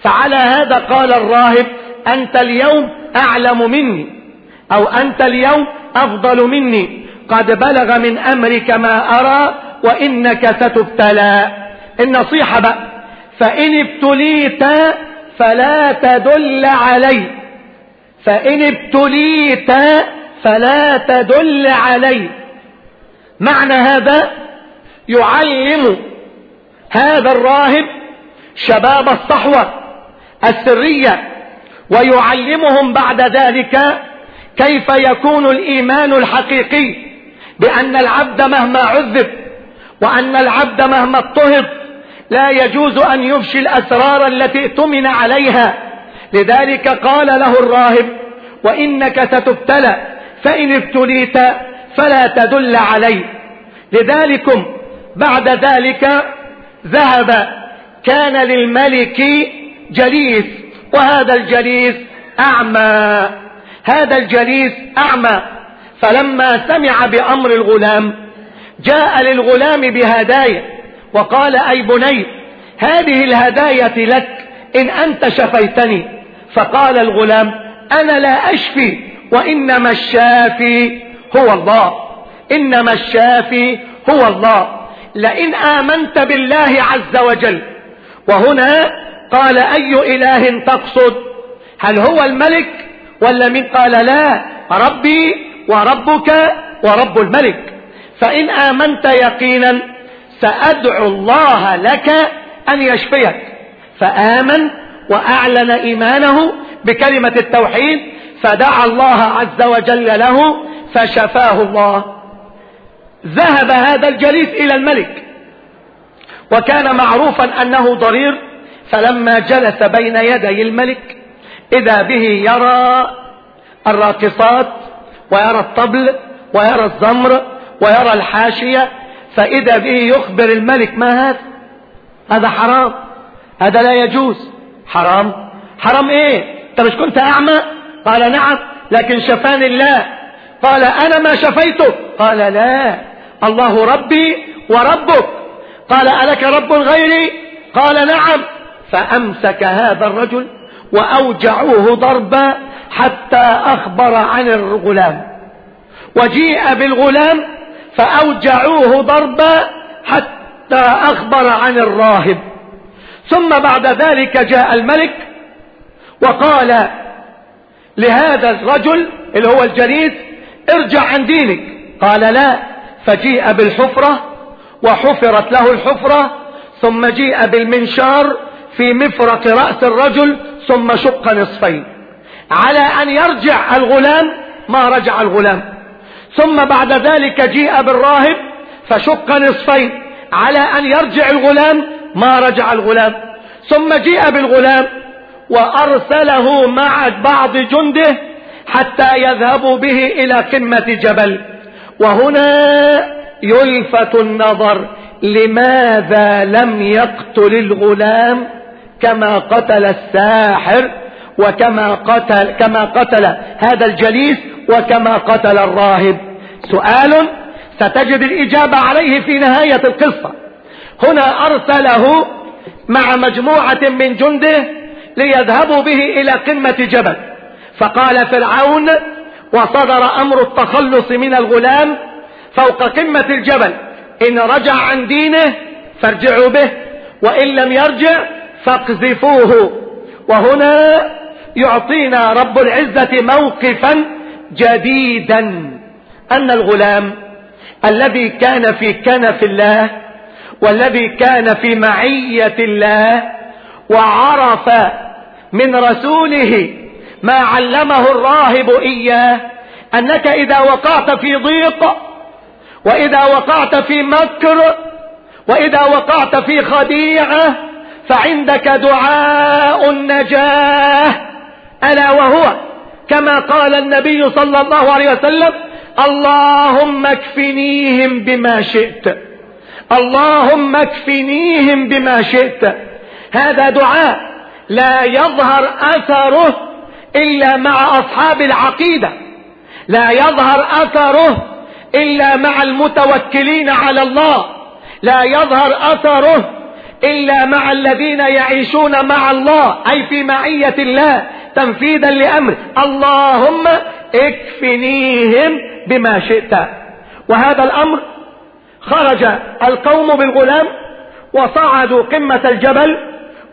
فعلى هذا قال الراهب أنت اليوم أعلم مني أو أنت اليوم أفضل مني. قد بلغ من أمرك ما أرى وإنك ستبتلى. النصيحة بقى. فإن ابتليت فلا تدل علي. فإن ابتليت فلا تدل علي. معنى هذا يعلم هذا الراهب شباب الصحوة السرية ويعلمهم بعد ذلك كيف يكون الإيمان الحقيقي. بأن العبد مهما عذب وأن العبد مهما اضطهد لا يجوز أن يفشي الأسرار التي ائتمن عليها. لذلك قال له الراهب وإنك ستبتلى فإن ابتليت فلا تدل علي. لذلكم بعد ذلك ذهب كان للملك جليس وهذا الجليس أعمى. هذا الجليس أعمى. فلما سمع بأمر الغلام جاء للغلام بهدايا وقال أي بني هذه الهدايا لك إن أنت شفيتني. فقال الغلام أنا لا أشفي وإنما الشافي هو الله إنما الشافي هو الله لئن آمنت بالله عز وجل. وهنا قال أي إله تقصد؟ هل هو الملك ولا من؟ قال لا ربي وربك ورب الملك. فإن آمنت يقينا سأدعو الله لك أن يشفيك. فآمن وأعلن إيمانه بكلمة التوحيد فدعا الله عز وجل له فشفاه الله. ذهب هذا الجليس إلى الملك. وكان معروفا أنه ضرير فلما جلس بين يدي الملك إذا به يرى الراقصات ويرى الطبل ويرى الزمر ويرى الحاشية فإذا به يخبر الملك ما هذا؟ هذا حرام. هذا لا يجوز. حرام. حرام إيه؟ أنت مش كنت أعمى؟ قال نعم. لكن شفاني الله. قال أنا ما شفيته. قال لا. الله ربي وربك. قال ألك رب غيري؟ قال نعم. فأمسك هذا الرجل وأوجعوه ضربا حتى أخبر عن الغلام. وجيء بالغلام فأوجعوه ضربا حتى أخبر عن الراهب. ثم بعد ذلك جاء الملك وقال لهذا الرجل اللي هو الجليس ارجع عن دينك. قال لا فجيء بالحفرة وحفرت له الحفرة ثم جيء بالمنشار في مفرق رأس الرجل ثم شق نصفين. على أن يرجع الغلام ما رجع الغلام. ثم بعد ذلك جيء بالراهب فشق نصفين على أن يرجع الغلام ما رجع الغلام. ثم جيء بالغلام وأرسله مع بعض جنده حتى يذهبوا به إلى قمة جبل. وهنا يلفت النظر لماذا لم يقتل الغلام كما قتل الساحر وكما قتل كما قتل هذا الجليس وكما قتل الراهب. سؤال ستجد الإجابة عليه في نهاية القصة. هنا أرسله مع مجموعة من جنده ليذهبوا به إلى قمة جبل. فقال فرعون وصدر أمر التخلص من الغلام فوق قمة الجبل. إن رجع عن دينه فارجعوا به وإن لم يرجع فاقذفوه. وهنا يعطينا رب العزة موقفا جديدا. أن الغلام الذي كان في كنف الله والذي كان في معية الله وعرف من رسوله ما علمه الراهب إياه أنك إذا وقعت في ضيق وإذا وقعت في مكر وإذا وقعت في خديعة فعندك دعاء النجاة. ألا وهو كما قال النبي صلى الله عليه وسلم اللهم اكفنيهم بما شئت. اللهم اكفنيهم بما شئت. هذا دعاء لا يظهر أثره إلا مع أصحاب العقيدة. لا يظهر أثره إلا مع المتوكلين على الله. لا يظهر أثره إلا مع الذين يعيشون مع الله أي في معية الله. تنفيذا لأمر. اللهم اكفنيهم بما شئت. وهذا الأمر خرج القوم بالغلام وصعدوا قمة الجبل.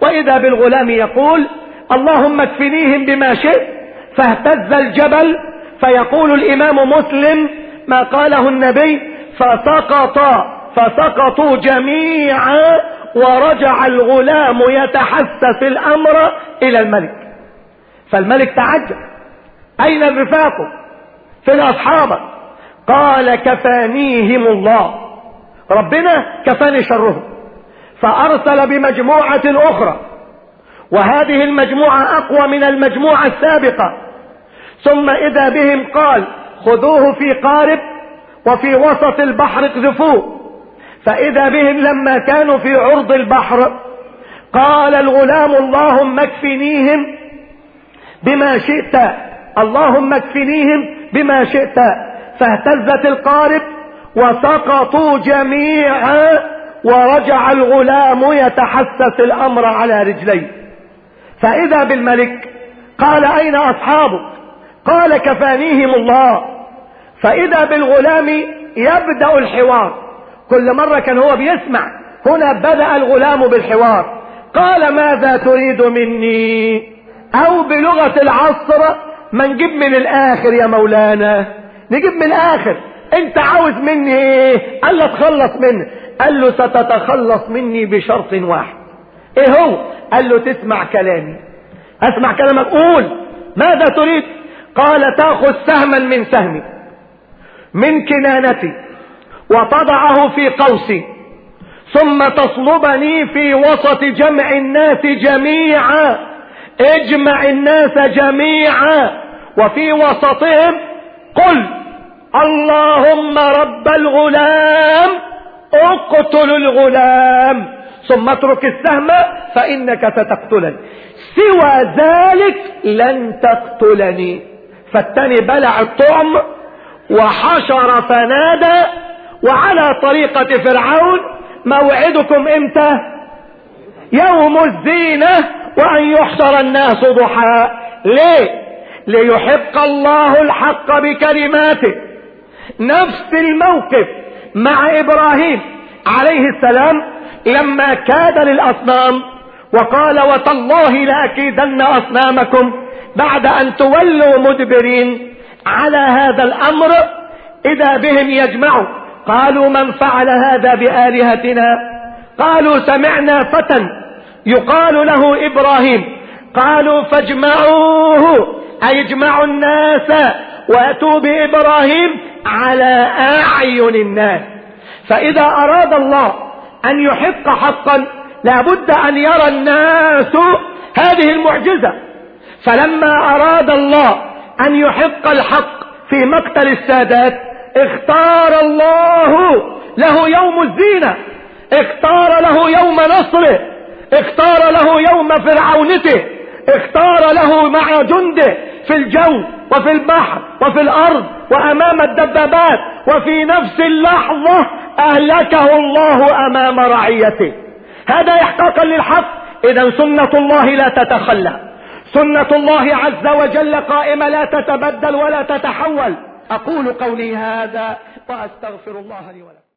وإذا بالغلام يقول اللهم اكفنيهم بما شئت فاهتز الجبل. فيقول الإمام مسلم ما قاله النبي فسقط فسقطوا جميعا ورجع الغلام يتحسس الأمر إلى الملك. فالملك تعجب. أين الرفاق؟ في الأصحاب قال كفانيهم الله. ربنا كفاني شرهم. فأرسل بمجموعة أخرى. وهذه المجموعة أقوى من المجموعة السابقة. ثم إذا بهم قال خذوه في قارب وفي وسط البحر اقذفوه. فإذا بهم لما كانوا في عرض البحر قال الغلام اللهم اكفنيهم بما شئت. اللهم اكفنيهم بما شئت. فاهتزت القارب وسقطوا جميعا ورجع الغلام يتحسس الأمر على رجليه. فإذا بالملك قال أين أصحابك؟ قال كفانيهم الله. فإذا بالغلام يبدأ الحوار. كل مرة كان هو بيسمع هنا بدأ الغلام بالحوار. قال ماذا تريد مني؟ أو بلغة العصر ما نجيب من الآخر يا مولانا. نجيب من الآخر. أنت عاوز مني إيه؟ قال له تخلص مني. قال له ستتخلص مني بشرط واحد. إيه هو؟ قال له تسمع كلامي. أسمع كلامك. قول. ماذا تريد؟ قال تأخذ سهما من سهمي. من كنانتي. وتضعه في قوسي. ثم تصلبني في وسط جمع الناس جميعا. اجمع الناس جميعا وفي وسطهم قل اللهم رب الغلام اقتل الغلام ثم اترك السهم فإنك ستقتلني. سوى ذلك لن تقتلني. فالتاني بلع الطعم وحشر فنادى وعلى طريقة فرعون موعدكم إمتى؟ يوم الزينة وأن يحشر الناس ضحى. ليه؟ ليحق الله الحق بكلماته. نفس الموقف مع إبراهيم عليه السلام لما كاد للأصنام وقال وتالله لأكيدن أصنامكم بعد أن تولوا مدبرين على هذا الأمر إذا بهم يجمعوا. قالوا من فعل هذا بآلهتنا؟ قالوا سمعنا فتى يقال له إبراهيم. قالوا فاجمعوه أي اجمعوا الناس وأتوا بإبراهيم على أعين الناس. فإذا أراد الله أن يحق حقا لابد أن يرى الناس هذه المعجزة. فلما أراد الله أن يحق الحق في مقتل السادات اختار الله له يوم الزينة اختار له يوم نصره. اختار له يوم فرعونته اختار له مع جنده في الجو وفي البحر وفي الأرض وأمام الدبابات وفي نفس اللحظة أهلكه الله أمام رعيته. هذا احقاقا للحق؟ اذا سنة الله لا تتخلى. سنة الله عز وجل قائمة لا تتبدل ولا تتحول. أقول قولي هذا وأستغفر الله لي ولكم.